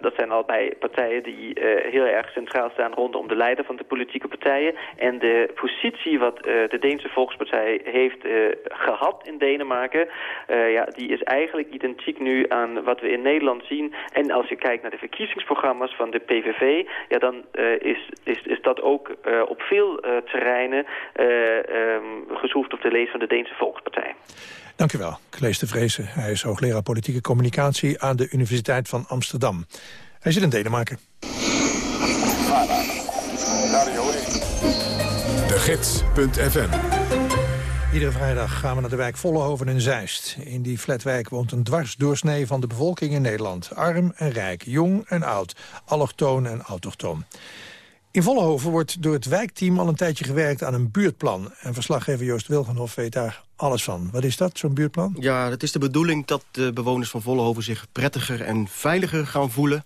[SPEAKER 16] dat zijn allebei partijen die heel erg centraal staan rondom de leider van de politieke partijen. En de positie wat de Deense Volkspartij heeft gehad in Denemarken... ja, die is eigenlijk identiek nu aan wat we in Nederland zien. En als je kijkt naar de verkiezingsprogramma's van de PVV... Ja, dan is, is, is dat ook op veel terreinen um, geschroefd op de lees van de Deense Volkspartij.
[SPEAKER 8] Dank u wel. Klees de Vrezen. Hij is hoogleraar politieke communicatie aan de Universiteit van Amsterdam. Hij zit in Denemarken.
[SPEAKER 1] De Gids.fm
[SPEAKER 8] Iedere vrijdag gaan we naar de wijk Vollenhoven in Zeist. In die flatwijk woont een dwarsdoorsnee van de bevolking in Nederland. Arm en rijk, jong en oud, allochtoon en autochtoon. In Vollenhoven wordt door het wijkteam al een tijdje gewerkt aan een buurtplan. En verslaggever Joost Wilgenhoff weet daar alles van. Wat is dat, zo'n buurtplan?
[SPEAKER 17] Ja, het is de bedoeling dat de bewoners van Vollenhoven zich prettiger en veiliger gaan voelen.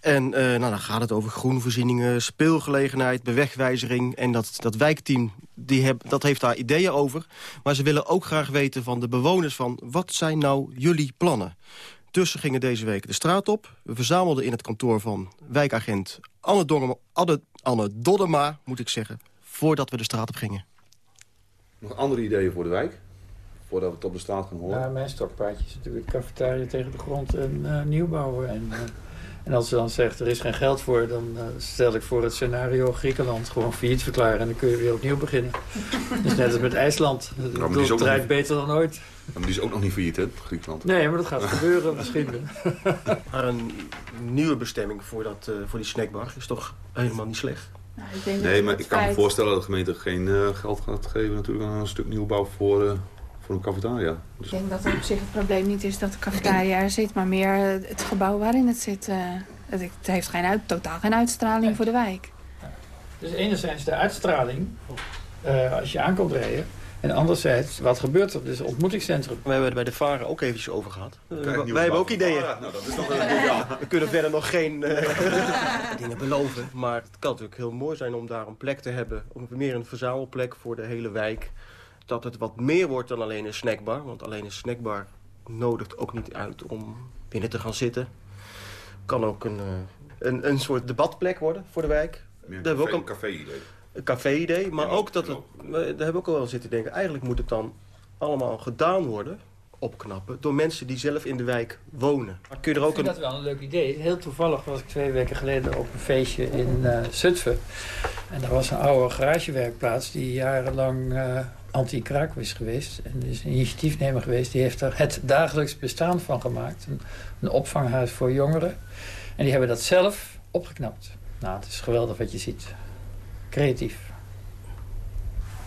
[SPEAKER 17] En uh, nou, dan gaat het over groenvoorzieningen, speelgelegenheid, bewegwijzering. En dat, dat wijkteam die heb, dat heeft daar ideeën over. Maar ze willen ook graag weten van de bewoners van... wat zijn nou jullie plannen? Ze gingen deze week de straat op. We verzamelden in het kantoor van wijkagent Anne, Anne, Anne Doddema, moet ik zeggen... voordat we de straat op gingen.
[SPEAKER 18] Nog andere ideeën voor de wijk? Voordat we het op de straat gaan horen?
[SPEAKER 19] Ja, mijn stokpaardje is natuurlijk cafetaria tegen de grond en uh, nieuwbouwen. En, uh, en als ze dan zegt, er is geen geld voor... dan uh, stel ik voor het scenario Griekenland gewoon failliet verklaren... en dan kun je weer opnieuw beginnen. dus net als met IJsland. Nou, dat draait beter dan ooit.
[SPEAKER 18] Maar die is ook nog niet failliet, hè, Griekenland?
[SPEAKER 19] Nee, maar dat gaat gebeuren misschien.
[SPEAKER 17] maar een nieuwe bestemming voor, dat, uh, voor die snackbar is toch helemaal niet slecht?
[SPEAKER 18] Nou, ik denk nee, maar ik kan me voorstellen dat de gemeente geen uh, geld gaat geven natuurlijk aan een stuk nieuwbouw voor, uh, voor een cafetaria.
[SPEAKER 20] Dus... Ik denk dat het op zich het probleem niet is dat de cafetaria er zit, maar meer het gebouw waarin het zit
[SPEAKER 21] Het heeft geen uit, totaal geen uitstraling voor de wijk.
[SPEAKER 19] Dus enerzijds de uitstraling, uh, als je aankomt rijden... En anderzijds, wat gebeurt er? Dus het ontmoetingscentrum.
[SPEAKER 17] We hebben het bij de Varen ook eventjes over gehad. Wij hebben ook ideeën. Nou, dat is nog een, ja. We kunnen verder nog geen uh, dingen beloven. Maar het kan natuurlijk heel mooi zijn om daar een plek te hebben. Om meer een verzamelplek voor de hele wijk. Dat het wat meer wordt dan alleen een snackbar. Want alleen een snackbar nodigt ook niet uit om binnen te gaan zitten. Kan ook een, een, een soort debatplek worden voor de wijk.
[SPEAKER 18] Meer café, ook een café-idee
[SPEAKER 17] een café-idee. Maar ook dat het, daar hebben we ook al wel zitten denken... eigenlijk moet het dan allemaal gedaan worden, opknappen... door mensen die zelf in de wijk wonen.
[SPEAKER 19] Maar kun je er ook ik vind een... dat wel een leuk idee. Heel toevallig was ik twee weken geleden op een feestje in uh, Zutphen. En daar was een oude garagewerkplaats die jarenlang... Uh, anti-kraak is geweest. En is een initiatiefnemer geweest. Die heeft er het dagelijks bestaan van gemaakt. Een, een opvanghuis voor jongeren. En die hebben dat zelf opgeknapt. Nou, het is geweldig wat je ziet creatief.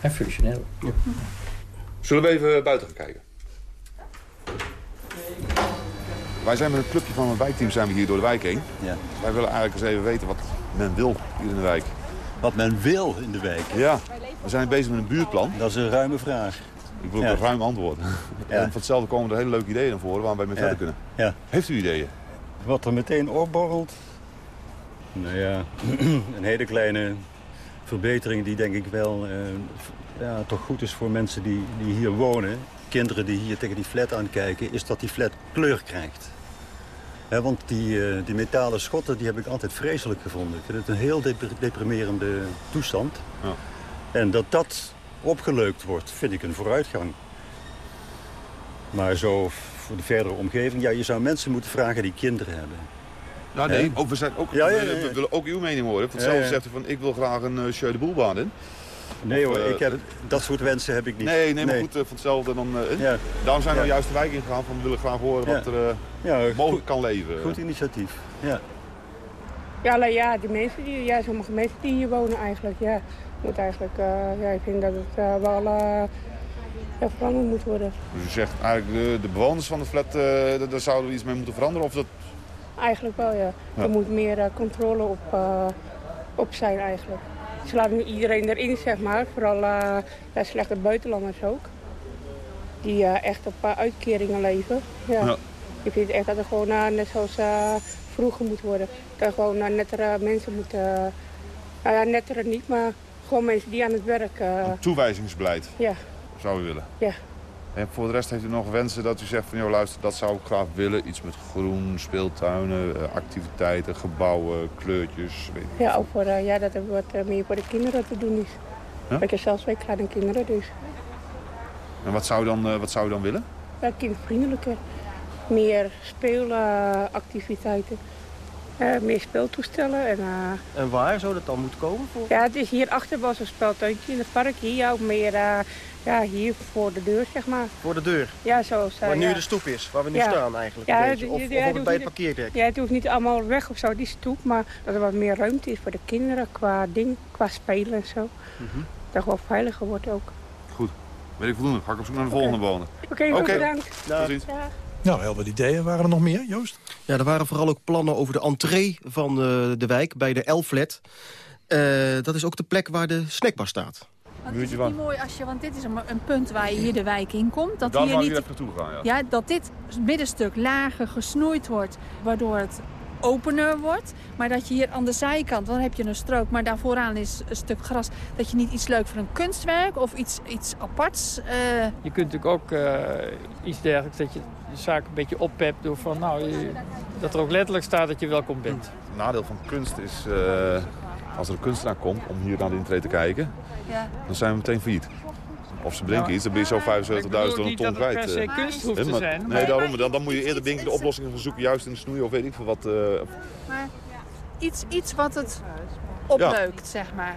[SPEAKER 19] En functioneel. Ja.
[SPEAKER 18] Zullen we even buiten gaan kijken? Wij zijn met een clubje van een wijkteam zijn we hier door de wijk heen. Ja. Wij willen eigenlijk eens even weten wat men wil hier in de wijk.
[SPEAKER 20] Wat men wil in de wijk?
[SPEAKER 18] Ja, we zijn bezig met een buurtplan.
[SPEAKER 20] Dat is een ruime vraag.
[SPEAKER 18] Ik wil een ruim antwoord. Ja. En van hetzelfde komen er hele leuke ideeën naar voren waar wij mee verder kunnen. Ja. Heeft u ideeën?
[SPEAKER 20] Wat er meteen opborrelt? Nou ja, een hele kleine verbetering die denk ik wel uh, ja, toch goed is voor mensen die, die hier wonen. Kinderen die hier tegen die flat aankijken, is dat die flat kleur krijgt. want die, uh, die metalen schotten die heb ik altijd vreselijk gevonden. Ik vind het een heel deprimerende toestand. Ja. En dat dat opgeleukt wordt, vind ik een vooruitgang. Maar zo voor de verdere omgeving, ja, je zou mensen moeten vragen die kinderen hebben.
[SPEAKER 18] Nou nee, ook, we, zijn ook, ja, ja, we willen ook uw mening horen. Van hetzelfde zegt u van, ik wil graag een uh, Sjeu de Boelbaan in.
[SPEAKER 20] Nee hoor, ik heb, dat soort wensen heb ik niet.
[SPEAKER 18] Nee, nee, maar goed, uh, van hetzelfde dan uh, ja. Daarom zijn we ja. juist de wijk ingegaan van we willen graag horen wat er uh, mogelijk kan leven.
[SPEAKER 20] Goed initiatief, ja.
[SPEAKER 22] Ja, nou ja, die mensen die, ja, sommige mensen die hier wonen eigenlijk, ja. Moet eigenlijk, ja, ik vind dat het wel ja, veranderd moet worden.
[SPEAKER 18] Dus u zegt eigenlijk de, de bewoners van de flat, daar zouden we iets mee moeten veranderen? Of dat
[SPEAKER 22] Eigenlijk wel, ja. Er moet meer uh, controle op, uh, op zijn eigenlijk. Ze laten nu iedereen erin, zeg maar. Vooral uh, ja, slechte buitenlanders ook. Die echt op uitkeringen leven. Ja. ja. Ik vind echt dat er gewoon net zoals vroeger moet worden. Dat er gewoon nettere mensen moeten... nou ja, nettere niet, maar gewoon mensen die aan het werk...
[SPEAKER 18] Een toewijzingsbeleid?
[SPEAKER 22] Ja.
[SPEAKER 18] Zou u willen?
[SPEAKER 22] Ja.
[SPEAKER 18] En voor de rest heeft u nog wensen dat u zegt van... joh, luister, dat zou ik graag willen. Iets met groen, speeltuinen, eh, activiteiten, gebouwen, kleurtjes. Weet
[SPEAKER 22] ja, ook voor, uh, ja, dat er wat uh, meer voor de kinderen te doen is. Huh? Ik heb zelfs twee kleine kinderen, dus.
[SPEAKER 18] En wat zou, dan, uh, wat zou u dan willen?
[SPEAKER 22] Ja, kindvriendelijker. Meer speelactiviteiten. Uh, meer speeltoestellen. En, uh...
[SPEAKER 17] en waar zou dat dan moeten komen? Voor?
[SPEAKER 22] Ja, het is hier achter was een speeltuintje in het park. Hier ook meer uh, ja, hier voor de deur, zeg maar.
[SPEAKER 17] Voor de deur?
[SPEAKER 22] Ja, zo. zo
[SPEAKER 17] waar nu
[SPEAKER 22] ja.
[SPEAKER 17] de stoep is, waar we nu staan eigenlijk. Ja, of, of het bij het parkeerdek?
[SPEAKER 22] Ja, het hoeft niet allemaal weg of zo, die stoep. Maar dat er wat meer ruimte is voor de kinderen qua ding, qua spelen en zo. Mm -hmm. Dat gewoon veiliger wordt ook.
[SPEAKER 18] Goed. Weet ik voldoende. Ga ik op zoek naar de okay. volgende wonen.
[SPEAKER 22] Oké, okay, okay. bedankt.
[SPEAKER 18] Nou, ja.
[SPEAKER 8] Nou, heel wat ideeën. Waren er nog meer, Joost?
[SPEAKER 17] Ja, er waren vooral ook plannen over de entree van uh, de wijk bij de L-flat. Uh, dat is ook de plek waar de snackbar staat.
[SPEAKER 21] Het is niet mooi als je, want dit is een, een, punt waar je hier de wijk in komt.
[SPEAKER 18] Dat
[SPEAKER 21] Dan
[SPEAKER 18] hier niet, even naartoe gaan, ja.
[SPEAKER 21] ja. Dat dit middenstuk lager gesnoeid wordt, waardoor het opener wordt. Maar dat je hier aan de zijkant, dan heb je een strook, maar daar vooraan is een stuk gras. Dat je niet iets leuk voor een kunstwerk of iets, iets aparts... Uh...
[SPEAKER 19] Je kunt natuurlijk ook uh, iets dergelijks, dat je de zaak een beetje oppept door van... nou, je, dat er ook letterlijk staat dat je welkom bent.
[SPEAKER 18] Het nadeel van kunst is, uh, als er een kunstenaar komt om hier naar de intree te kijken... Ja. dan zijn we meteen failliet. Of ze blinken iets, dan ben je zo 75.000 door een ton kwijt.
[SPEAKER 19] Dat het kunst hoeft te zijn.
[SPEAKER 18] Nee, daarom, dan, dan moet je eerder denken de oplossingen gaan zoeken, juist in de snoei of weet ik veel wat. Uh...
[SPEAKER 21] Maar iets, iets wat het opleukt, ja. zeg maar.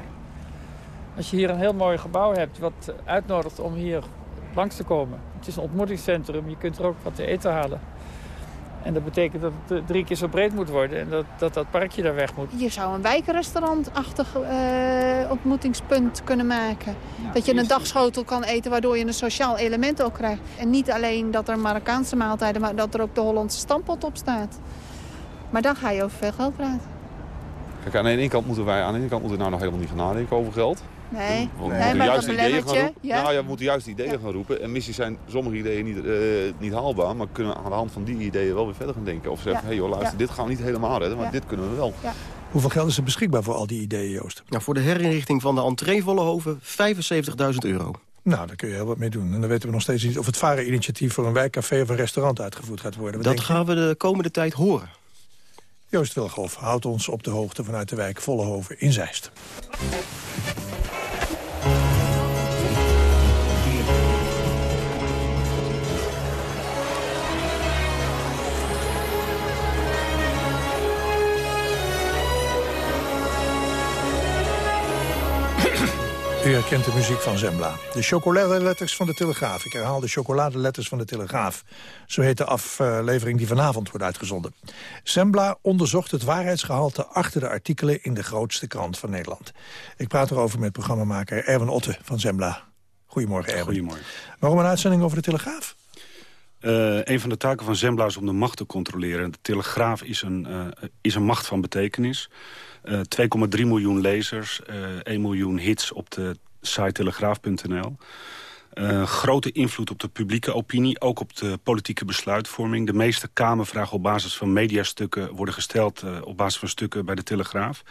[SPEAKER 19] Als je hier een heel mooi gebouw hebt wat uitnodigt om hier langs te komen. Het is een ontmoetingscentrum, je kunt er ook wat te eten halen. En dat betekent dat het drie keer zo breed moet worden en dat dat, dat parkje daar weg moet.
[SPEAKER 21] Je zou een wijkrestaurantachtig uh, ontmoetingspunt kunnen maken. Ja, dat je een dagschotel kan eten waardoor je een sociaal element ook krijgt. En niet alleen dat er Marokkaanse maaltijden, maar dat er ook de Hollandse stampot op staat. Maar dan ga je over veel geld praten.
[SPEAKER 18] Kijk, aan de ene kant moeten wij aan de ene kant moeten we nou nog helemaal niet gaan nadenken over geld.
[SPEAKER 21] Nee,
[SPEAKER 18] We
[SPEAKER 21] nee,
[SPEAKER 18] moeten
[SPEAKER 21] maar
[SPEAKER 18] juist
[SPEAKER 21] dat
[SPEAKER 18] ideeën gaan
[SPEAKER 21] belemmetje,
[SPEAKER 18] roepen.
[SPEAKER 21] ja.
[SPEAKER 18] Nou ja, we moeten juist ideeën gaan roepen. En misschien zijn sommige ideeën niet, eh, niet haalbaar. Maar kunnen we aan de hand van die ideeën wel weer verder gaan denken. Of zeggen,
[SPEAKER 8] Ja.
[SPEAKER 18] hé hey joh, luister,
[SPEAKER 8] Ja.
[SPEAKER 18] dit gaan we niet helemaal redden. Maar
[SPEAKER 8] Ja.
[SPEAKER 18] dit kunnen we wel.
[SPEAKER 8] Hoeveel geld is er beschikbaar voor al die ideeën, Joost?
[SPEAKER 17] Nou, voor de herinrichting van de entree Vollenhoven 75.000 euro.
[SPEAKER 8] Nou, daar kun je heel wat mee doen. En dan weten we nog steeds niet of het Varen-initiatief... voor een wijkcafé of een restaurant uitgevoerd gaat worden. Wat
[SPEAKER 17] Dat gaan we de komende tijd horen.
[SPEAKER 8] Joost Wilgolf houdt ons op de hoogte vanuit de wijk Vollenhoven in Zeist. U herkent de muziek van Zembla. De chocoladeletters van de Telegraaf. Ik herhaal de chocoladeletters van de Telegraaf. Zo heet de aflevering die vanavond wordt uitgezonden. Zembla onderzocht het waarheidsgehalte achter de artikelen... in de grootste krant van Nederland. Ik praat erover met programmamaker Erwin Otte van Zembla. Goedemorgen, Erwin.
[SPEAKER 23] Goedemorgen.
[SPEAKER 8] Waarom een uitzending over de Telegraaf?
[SPEAKER 23] Eh, een van de taken van Zembla is om de macht te controleren. De Telegraaf is een, eh, is een macht van betekenis. Eh 2,3 miljoen lezers, eh 1 miljoen hits op de site telegraaf.nl. Eh, grote invloed op de publieke opinie, ook op de politieke besluitvorming. De meeste Kamervragen op basis van mediastukken worden gesteld... eh, op basis van stukken bij de Telegraaf.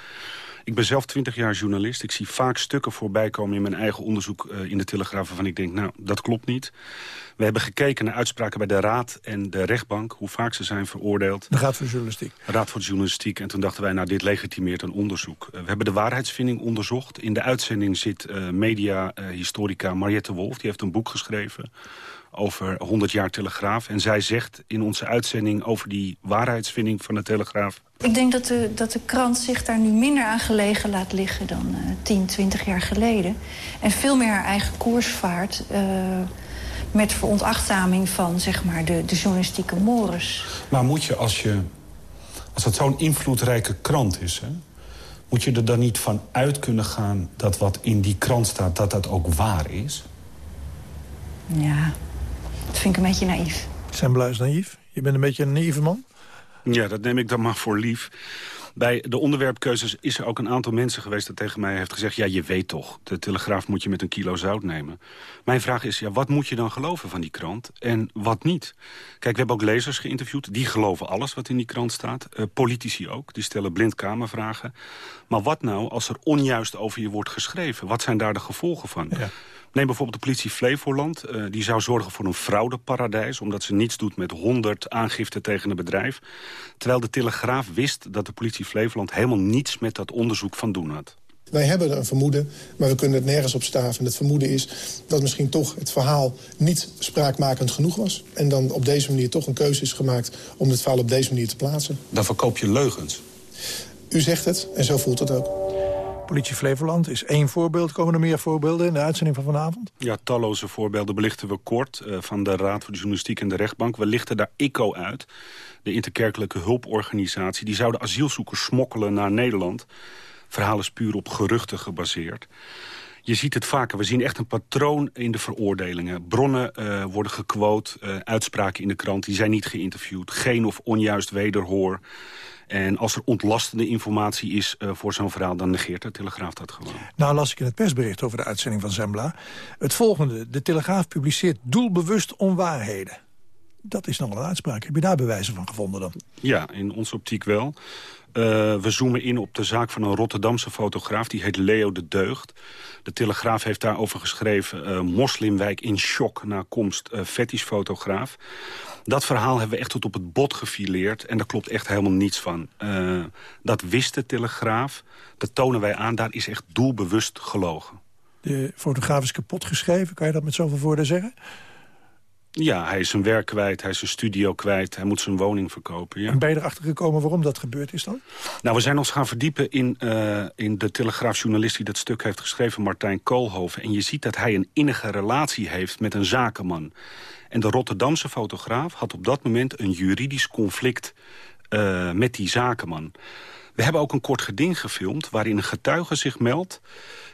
[SPEAKER 23] Ik ben zelf 20 jaar journalist. Ik zie vaak stukken voorbij komen in mijn eigen onderzoek eh, in de Telegraaf... waarvan ik denk, nou, dat klopt niet. We hebben gekeken naar uitspraken bij de Raad en de rechtbank... hoe vaak ze zijn veroordeeld.
[SPEAKER 8] De Raad voor de Journalistiek.
[SPEAKER 23] Raad voor de Journalistiek. En toen dachten wij, nou, dit legitimeert een onderzoek. Eh, we hebben de waarheidsvinding onderzocht. In de uitzending zit eh media-historica Mariette Wolf. Die heeft een boek geschreven over 100 jaar Telegraaf. En zij zegt in onze uitzending over die waarheidsvinding van de Telegraaf...
[SPEAKER 24] Ik denk dat de, dat de krant zich daar nu minder aan gelegen laat liggen dan eh 10, 20 jaar geleden. En veel meer haar eigen koers vaart. eh, met veronachtaming van zeg maar, de, de journalistieke mores.
[SPEAKER 23] Maar moet je als je... Als het zo'n invloedrijke krant is, hè, moet je er dan niet van uit kunnen gaan dat wat in die krant staat, dat dat ook waar is?
[SPEAKER 24] Ja, dat vind ik een beetje naïef.
[SPEAKER 8] Zembla is naïef. Je bent een beetje een naïeve man.
[SPEAKER 23] Ja, dat neem ik dan maar voor lief. Bij de onderwerpkeuzes is er ook een aantal mensen geweest... dat tegen mij heeft gezegd, ja, je weet toch... de Telegraaf moet je met een kilo zout nemen. Mijn vraag is, ja, wat moet je dan geloven van die krant en wat niet? Kijk, we hebben ook lezers geïnterviewd. Die geloven alles wat in die krant staat. Eh, politici ook, die stellen blind kamervragen. Maar wat nou als er onjuist over je wordt geschreven? Wat zijn daar de gevolgen van? Neem bijvoorbeeld de politie Flevoland. Eh, die zou zorgen voor een fraudeparadijs... omdat ze niets doet met 100 aangiften tegen een bedrijf. Terwijl de Telegraaf wist dat de politie Flevoland... helemaal niets met dat onderzoek van doen had.
[SPEAKER 25] Wij hebben een vermoeden, maar we kunnen het nergens op staven. En het vermoeden is dat misschien toch het verhaal niet spraakmakend genoeg was. En dan op deze manier toch een keuze is gemaakt om het verhaal op deze manier te plaatsen.
[SPEAKER 23] Dan verkoop je leugens.
[SPEAKER 25] U zegt het en zo voelt het ook.
[SPEAKER 8] Politie Flevoland is één voorbeeld. Komen er meer voorbeelden in de uitzending van vanavond?
[SPEAKER 23] Ja, talloze voorbeelden belichten we kort eh, van de Raad voor de Journalistiek en de Rechtbank. We lichten daar ICO uit, de interkerkelijke hulporganisatie. Die zouden asielzoekers smokkelen naar Nederland. Verhaal is puur op geruchten gebaseerd. Je ziet het vaker. We zien echt een patroon in de veroordelingen. Bronnen eh, worden gequote, eh, uitspraken in de krant, die zijn niet geïnterviewd. Geen of onjuist wederhoor. En als er ontlastende informatie is uh, voor zo'n verhaal... dan negeert de Telegraaf dat gewoon.
[SPEAKER 8] Nou las ik in het persbericht over de uitzending van Zembla... het volgende. De Telegraaf publiceert doelbewust onwaarheden. Dat is nog een uitspraak. Heb je daar bewijzen van gevonden dan?
[SPEAKER 23] Ja, in onze optiek wel. Uh, we zoomen in op de zaak van een Rotterdamse fotograaf. Die heet Leo de Deugd. De Telegraaf heeft daarover geschreven... Uh, moslimwijk in shock na komst uh, fetishfotograaf. Dat verhaal hebben we echt tot op het bot gefileerd. En daar klopt echt helemaal niets van. Uh, dat wist de Telegraaf. Dat tonen wij aan. Daar is echt doelbewust gelogen.
[SPEAKER 8] De fotograaf is kapot geschreven. Kan je dat met zoveel woorden zeggen?
[SPEAKER 23] Ja, hij is zijn werk kwijt, hij is zijn studio kwijt, hij moet zijn woning verkopen. Ja.
[SPEAKER 8] En ben je erachter gekomen waarom dat gebeurd is dan?
[SPEAKER 23] Nou, we zijn ons gaan verdiepen in, uh, in de Telegraafjournalist die dat stuk heeft geschreven, Martijn Koolhoven. En je ziet dat hij een innige relatie heeft met een zakenman. En de Rotterdamse fotograaf had op dat moment een juridisch conflict uh, met die zakenman. We hebben ook een kort geding gefilmd waarin een getuige zich meldt...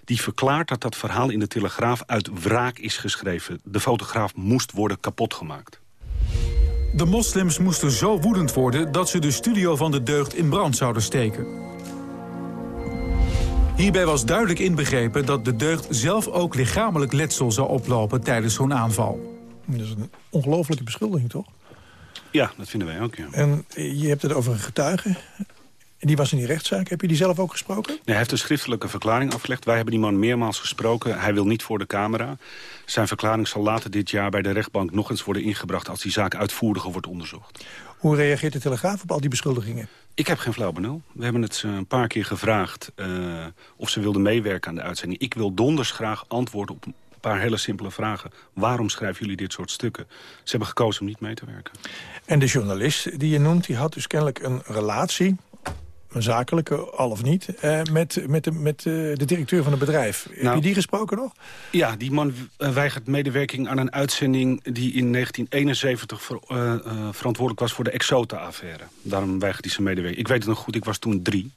[SPEAKER 23] die verklaart dat dat verhaal in de Telegraaf uit wraak is geschreven. De fotograaf moest worden kapotgemaakt.
[SPEAKER 26] De moslims moesten zo woedend worden dat ze de studio van de deugd in brand zouden steken. Hierbij was duidelijk inbegrepen dat de deugd zelf ook lichamelijk letsel zou oplopen tijdens zo'n aanval.
[SPEAKER 8] Dat is een ongelofelijke beschuldiging, toch?
[SPEAKER 23] Ja, dat vinden wij ook, ja.
[SPEAKER 8] En je hebt het over een getuige. Die was in die rechtszaak. Heb je die zelf ook gesproken? Nee,
[SPEAKER 23] hij heeft een schriftelijke verklaring afgelegd. Wij hebben die man meermaals gesproken. Hij wil niet voor de camera. Zijn verklaring zal later dit jaar bij de rechtbank nog eens worden ingebracht... als die zaak uitvoeriger wordt onderzocht.
[SPEAKER 8] Hoe reageert de Telegraaf op al die beschuldigingen?
[SPEAKER 23] Ik heb geen flauw benul. We hebben het een paar keer gevraagd uh, of ze wilden meewerken aan de uitzending. Ik wil donders graag antwoorden op paar hele simpele vragen. Waarom schrijven jullie dit soort stukken? Ze hebben gekozen om niet mee te werken.
[SPEAKER 8] En de journalist die je noemt, die had dus kennelijk een relatie een zakelijke, al of niet, eh, met, met, de, met eh, de directeur van het bedrijf. Heb
[SPEAKER 23] nou,
[SPEAKER 8] je die gesproken nog?
[SPEAKER 23] Ja, die man eh, weigert medewerking aan een uitzending... die in 1971 ver, uh, uh, verantwoordelijk was voor de Exota-affaire. Daarom weigert hij zijn medewerking. Ik weet het nog goed, ik was toen drie.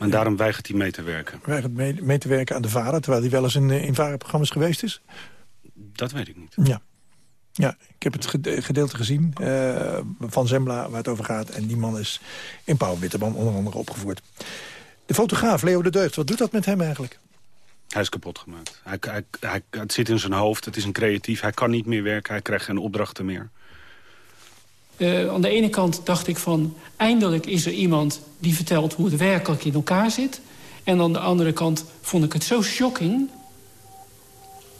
[SPEAKER 23] En ja. daarom weigert hij mee te werken.
[SPEAKER 8] Weigert mee, mee, te werken aan de VARA, terwijl hij wel eens in, in VARA-programma's geweest is?
[SPEAKER 23] Dat weet ik niet.
[SPEAKER 8] Ja. Ja, ik heb het gedeelte gezien uh, van Zembla waar het over gaat. En die man is in Pauw Witteman onder andere opgevoerd. De fotograaf Leo de Deugd, wat doet dat met hem eigenlijk?
[SPEAKER 23] Hij is kapot gemaakt. Hij, hij, hij, het zit in zijn hoofd, het is een creatief. Hij kan niet meer werken, hij krijgt geen opdrachten meer.
[SPEAKER 27] Uh, aan de ene kant dacht ik van... eindelijk is er iemand die vertelt hoe het werkelijk in elkaar zit. En aan de andere kant vond ik het zo shocking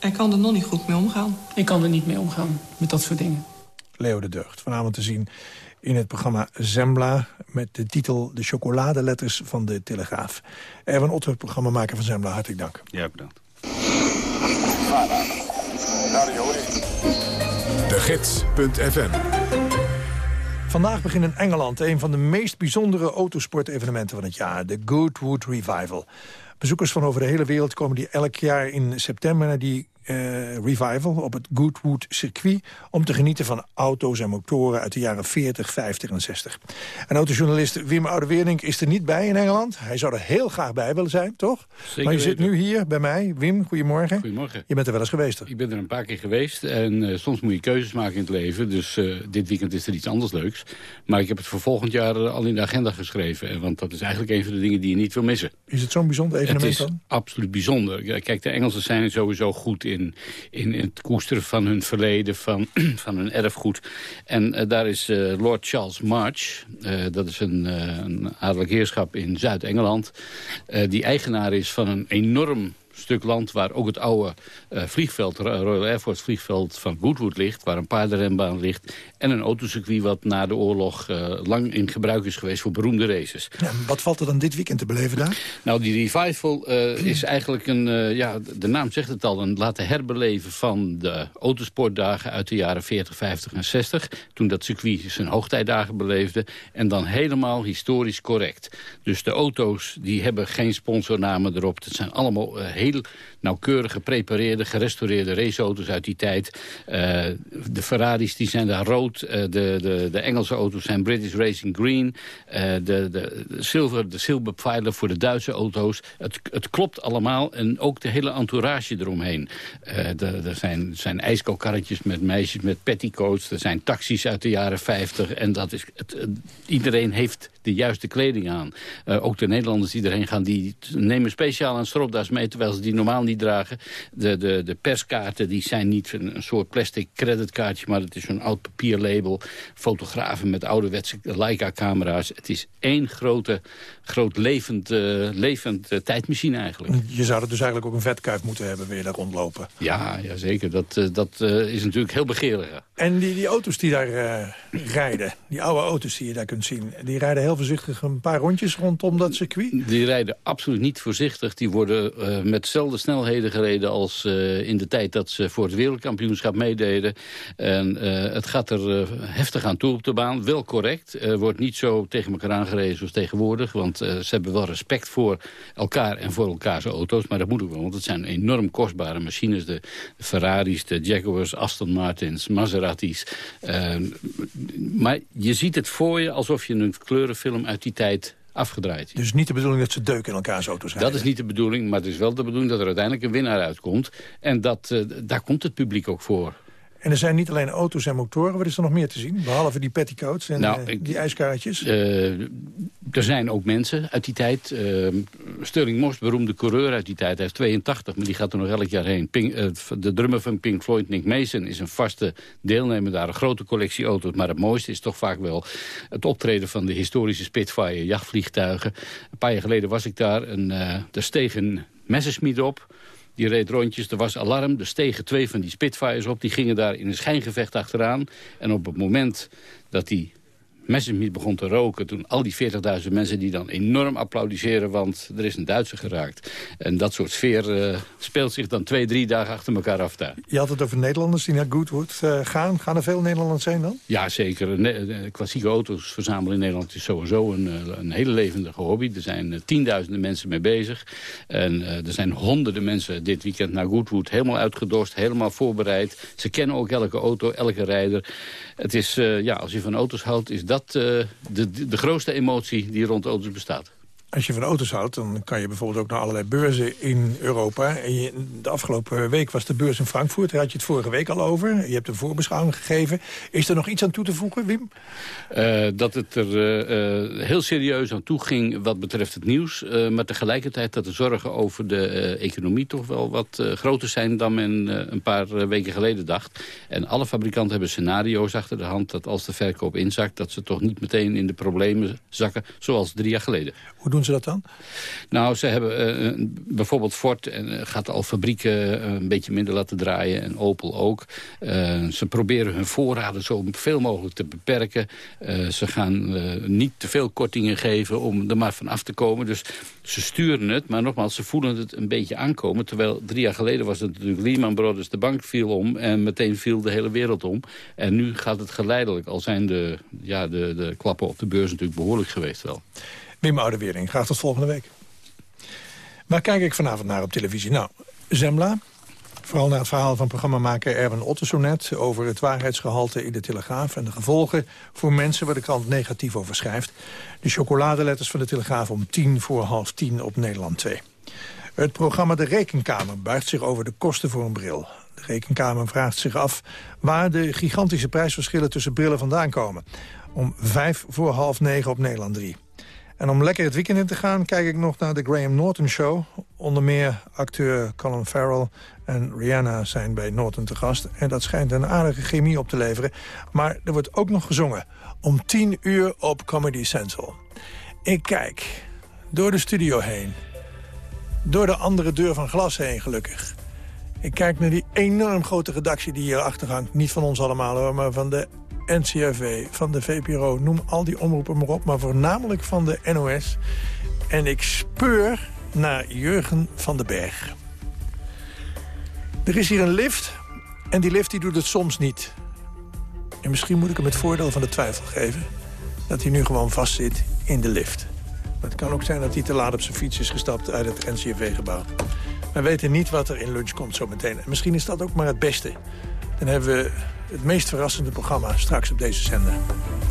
[SPEAKER 28] hij kan er nog niet goed mee omgaan.
[SPEAKER 27] Ik kan er niet mee omgaan met dat soort dingen.
[SPEAKER 8] Leo de Deugd, vanavond te zien in het programma Zembla... met de titel De chocoladeletters van de Telegraaf. Erwin Otter, programmamaker van Zembla, hartelijk dank.
[SPEAKER 23] Ja, bedankt.
[SPEAKER 1] De Gids.fm
[SPEAKER 8] Vandaag begint in Engeland een van de meest bijzondere autosportevenementen van het jaar. De Goodwood Revival. Bezoekers van over de hele wereld komen die elk jaar in september naar die uh, revival op het Goodwood circuit... om te genieten van auto's en motoren uit de jaren 40, 50 en 60. En autojournalist Wim Oudeweerdink is er niet bij in Engeland. Hij zou er heel graag bij willen zijn, toch?
[SPEAKER 29] Zeker
[SPEAKER 8] maar je
[SPEAKER 29] weten.
[SPEAKER 8] zit nu hier bij mij. Wim, goedemorgen.
[SPEAKER 29] Goedemorgen.
[SPEAKER 8] Je bent er wel eens geweest, toch?
[SPEAKER 29] Ik ben er een paar keer geweest en uh, soms moet je keuzes maken in het leven. Dus uh, dit weekend is er iets anders leuks. Maar ik heb het voor volgend jaar al in de agenda geschreven. Want dat is eigenlijk een van de dingen die je niet wil missen.
[SPEAKER 8] Is het zo'n bijzonder evenement
[SPEAKER 29] het is absoluut bijzonder. Kijk, de Engelsen zijn sowieso goed in, in, in het koesteren van hun verleden, van, van hun erfgoed. En uh, daar is uh, Lord Charles March, uh, dat is een, een adellijk heerschap in Zuid-Engeland... die eigenaar is van een enorm stuk land waar ook het oude uh, vliegveld, Royal Air Force vliegveld van Goodwood ligt, waar een paardenrenbaan ligt en een autocircuit wat na de oorlog uh, lang in gebruik is geweest voor beroemde races.
[SPEAKER 8] Ja, wat valt er dan dit weekend te beleven daar?
[SPEAKER 29] Nou, die revival uh, is eigenlijk een, ja, de naam zegt het al, een laten herbeleven van de autosportdagen uit de jaren 40, 50 en 60, toen dat circuit zijn hoogtijdagen beleefde en dan helemaal historisch correct. Dus de auto's die hebben geen sponsornamen erop, het zijn allemaal heel nauwkeurig geprepareerde, gerestaureerde raceauto's uit die tijd. Uh, de Ferraris die zijn daar rood. Uh, de, de, de Engelse auto's zijn British Racing Green. Uh, de, de, silver, de silberpfeiler voor de Duitse auto's. Het, het klopt allemaal. En ook de hele entourage eromheen. er zijn, zijn met meisjes met petticoats. Er zijn taxis uit de jaren 50. En dat is, het, iedereen heeft de juiste kleding aan. ook de Nederlanders die erheen gaan, die nemen speciaal een stropdas mee... terwijl ze die normaal niet dragen. De, de, de perskaarten die zijn niet een, een soort plastic creditkaartje... maar het is zo'n oud papierlabel. Fotografen met ouderwetse Leica-camera's. Het is één grote, groot levend, uh, levend uh, tijdmachine eigenlijk.
[SPEAKER 8] Je zou er dus eigenlijk ook een vetkuip moeten hebben... weer daar rondlopen.
[SPEAKER 29] Ja, ja zeker. Dat, dat is natuurlijk heel begeerlijk.
[SPEAKER 8] En die, die auto's die daar rijden, die oude auto's die je daar kunt zien... die rijden heel voorzichtig een paar rondjes rondom dat circuit?
[SPEAKER 29] Die rijden absoluut niet voorzichtig. Die worden met dezelfde snelheden gereden als uh, in de tijd dat ze voor het wereldkampioenschap meededen. En het gaat er heftig aan toe op de baan. Wel correct. Er wordt niet zo tegen elkaar aangereden zoals tegenwoordig. Want ze hebben wel respect voor elkaar en voor elkaars auto's. Maar dat moet ook wel, want het zijn enorm kostbare machines. De, Ferraris, de Jaguars, Aston Martins, Maseratis. maar je ziet het voor je alsof je een kleurenfilm uit die tijd afgedraaid.
[SPEAKER 8] Dus niet de bedoeling dat ze deuk in elkaars auto's rijden?
[SPEAKER 29] Dat is niet de bedoeling, maar het is wel de bedoeling dat er uiteindelijk een winnaar uitkomt. En dat, uh, daar komt het publiek ook voor.
[SPEAKER 8] En er zijn niet alleen auto's en motoren. Wat is er nog meer te zien? Behalve die petticoats en
[SPEAKER 29] Nou,
[SPEAKER 8] eh,
[SPEAKER 29] ik-
[SPEAKER 8] die ijskaartjes.
[SPEAKER 29] Eh, er zijn ook mensen uit die tijd. Eh, Sterling Moss, beroemde coureur uit die tijd, hij is 82, maar die gaat er nog elk jaar heen. Pink, de drummer van Pink Floyd, Nick Mason, is een vaste deelnemer daar. Een grote collectie auto's, maar het mooiste is toch vaak wel het optreden van de historische Spitfire jachtvliegtuigen. Een paar jaar geleden was ik daar en er steeg een Messerschmitt op. Die reed rondjes, er was alarm, er stegen twee van die Spitfires op. Die gingen daar in een schijngevecht achteraan. En op het moment dat die Messerschmitt begon te roken... toen al die 40.000 mensen die dan enorm applaudisseren... want er is een Duitser geraakt. En dat soort sfeer eh, speelt zich dan twee, drie dagen achter elkaar af daar.
[SPEAKER 8] Je had het over Nederlanders die naar Goodwood eh, gaan. Gaan er veel Nederlanders zijn dan?
[SPEAKER 29] Ja, zeker. Ne- eh, klassieke auto's verzamelen in Nederland is sowieso een, een hele levendige hobby. Er zijn tienduizenden mensen mee bezig. En er zijn honderden mensen dit weekend naar Goodwood. Helemaal uitgedost, helemaal voorbereid. Ze kennen ook elke auto, elke rijder. Het is, ja, als je van auto's houdt, is dat eh, de, de, de grootste emotie die rond auto's bestaat.
[SPEAKER 8] Als je van auto's houdt, dan kan je bijvoorbeeld ook naar allerlei beurzen in Europa. En je, de afgelopen week was de beurs in Frankfurt. Daar had je het vorige week al over. Je hebt een voorbeschouwing gegeven. Is er nog iets aan toe te voegen, Wim?
[SPEAKER 29] Eh, dat het er eh, eh, heel serieus aan toe ging wat betreft het nieuws. maar tegelijkertijd dat de zorgen over de economie toch wel wat groter zijn dan men een paar weken geleden dacht. En alle fabrikanten hebben scenario's achter de hand dat als de verkoop inzakt... dat ze toch niet meteen in de problemen zakken zoals drie jaar geleden.
[SPEAKER 8] Hoe doen ze dat dan?
[SPEAKER 29] Nou, ze hebben eh, bijvoorbeeld Ford en, eh, gaat al fabrieken eh, een beetje minder laten draaien. En Opel ook. Ze proberen hun voorraden zo veel mogelijk te beperken. Ze gaan niet te veel kortingen geven om er maar van af te komen. Dus ze sturen het, maar nogmaals, ze voelen het een beetje aankomen. Terwijl drie jaar geleden was het natuurlijk Lehman Brothers, de bank viel om. En meteen viel de hele wereld om. En nu gaat het geleidelijk. Al zijn de, ja, de, de klappen op de beurs natuurlijk behoorlijk geweest wel.
[SPEAKER 8] Wim Oudewering, graag tot volgende week. Waar kijk ik vanavond naar op televisie? Nou, Zembla. Vooral naar het verhaal van programmamaker Erwin Ottesonet... over het waarheidsgehalte in de Telegraaf... en de gevolgen voor mensen waar de krant negatief over schrijft. De chocoladeletters van de Telegraaf om tien voor half tien op Nederland 2. Het programma De Rekenkamer buigt zich over de kosten voor een bril. De Rekenkamer vraagt zich af waar de gigantische prijsverschillen tussen brillen vandaan komen. Om vijf voor half negen op Nederland 3. En om lekker het weekend in te gaan, kijk ik nog naar de Graham Norton Show. Onder meer acteur Colin Farrell en Rihanna zijn bij Norton te gast. En dat schijnt een aardige chemie op te leveren. Maar er wordt ook nog gezongen. Om tien uur op Comedy Central. Ik kijk door de studio heen. Door de andere deur van glas heen, gelukkig. Ik kijk naar die enorm grote redactie die hier achter hangt. Niet van ons allemaal hoor, maar van de NCRV, van de VPRO. Noem al die omroepen maar op, maar voornamelijk van de NOS. En ik speur naar Jurgen van den Berg. Er is hier een lift en die lift die doet het soms niet. En misschien moet ik hem het voordeel van de twijfel geven... dat hij nu gewoon vastzit in de lift. Het kan ook zijn dat hij te laat op zijn fiets is gestapt uit het NCRV-gebouw. We weten niet wat er in lunch komt zometeen. En misschien is dat ook maar het beste. Dan hebben we het meest verrassende programma straks op deze zender.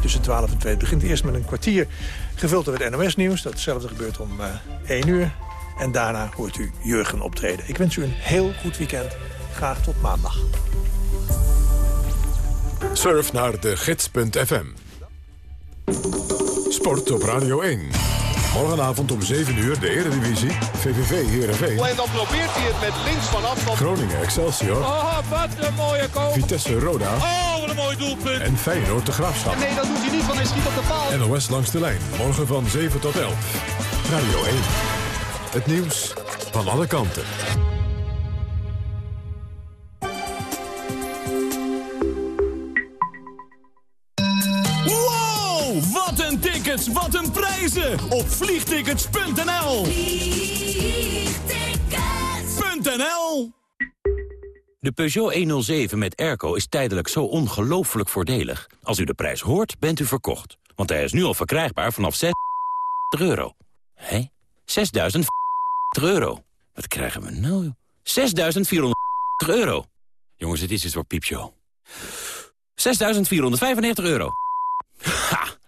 [SPEAKER 8] Tussen 12 en 2. Het begint eerst met een kwartier gevuld door het NOS-nieuws. Datzelfde gebeurt om uh, 1 uur. En daarna hoort u Jurgen optreden. Ik wens u een heel goed weekend. Graag tot maandag.
[SPEAKER 1] Surf naar de gids.fm. Sport op Radio 1. Morgenavond om 7 uur de Eredivisie. VVV Heerenveen.
[SPEAKER 30] En dan probeert hij het met links van afstand.
[SPEAKER 1] Groningen Excelsior.
[SPEAKER 30] Oh, wat een mooie goal.
[SPEAKER 1] Vitesse Roda.
[SPEAKER 30] Oh, wat een mooi doelpunt.
[SPEAKER 1] En Feyenoord de Graafschap.
[SPEAKER 30] Nee, dat doet hij niet, want hij schiet op de paal.
[SPEAKER 1] NOS langs de lijn. Morgen van 7 tot 11. Radio 1. Het nieuws van alle kanten.
[SPEAKER 31] Wow, wat een tickets, wat een prijzen op vliegtickets.nl. Vliegtickets.nl
[SPEAKER 32] De Peugeot 107 met airco is tijdelijk zo ongelooflijk voordelig. Als u de prijs hoort, bent u verkocht. Want hij is nu al verkrijgbaar vanaf 6 euro. Hé? 6.000 euro. Wat krijgen we nou? 6.400 euro. Jongens, dit is het voor piepshow. 6.495 euro. Ha!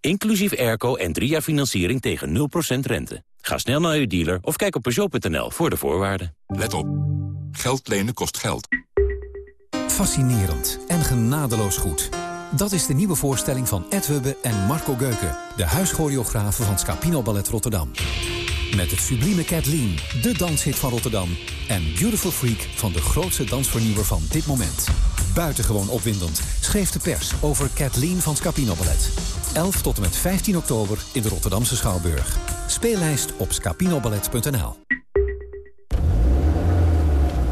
[SPEAKER 32] Inclusief airco en drie jaar financiering tegen 0% rente. Ga snel naar uw dealer of kijk op Peugeot.nl voor de voorwaarden.
[SPEAKER 33] Let op. Geld lenen kost geld.
[SPEAKER 34] Fascinerend en genadeloos goed. Dat is de nieuwe voorstelling van Ed Hubbe en Marco Geuken... de huischoreografen van Scapino Ballet Rotterdam. Met het sublieme Kathleen, de danshit van Rotterdam... en Beautiful Freak van de grootste dansvernieuwer van dit moment. Buitengewoon opwindend schreef de pers over Kathleen van Scapino Ballet. 11 tot en met 15 oktober in de Rotterdamse Schouwburg. Speellijst op scapinoballet.nl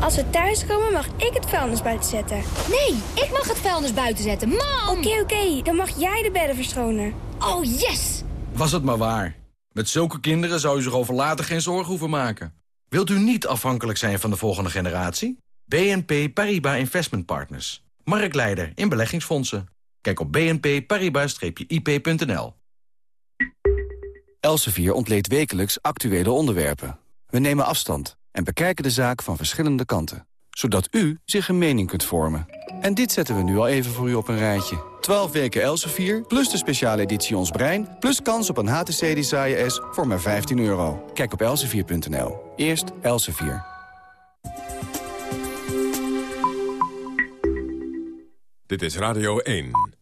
[SPEAKER 32] Als we thuiskomen mag ik het vuilnis buiten zetten.
[SPEAKER 21] Nee, ik mag het vuilnis buiten zetten. Mam!
[SPEAKER 32] Oké, oké. Dan mag jij de bedden verschonen.
[SPEAKER 21] Oh, yes!
[SPEAKER 35] Was het maar waar. Met zulke kinderen zou u zich over later geen zorgen hoeven maken. Wilt u niet afhankelijk zijn van de volgende generatie? BNP Paribas Investment Partners. Marktleider in beleggingsfondsen. Kijk op bnpparibas-ip.nl.
[SPEAKER 5] Elsevier ontleedt wekelijks actuele onderwerpen. We nemen afstand en bekijken de zaak van verschillende kanten. Zodat u zich een mening kunt vormen. En dit zetten we nu al even voor u op een rijtje. 12 weken Elsevier, plus de speciale editie Ons Brein... plus kans op een HTC Desire S voor maar 15 euro. Kijk op elsevier.nl. Eerst Elsevier.
[SPEAKER 1] Dit is Radio 1.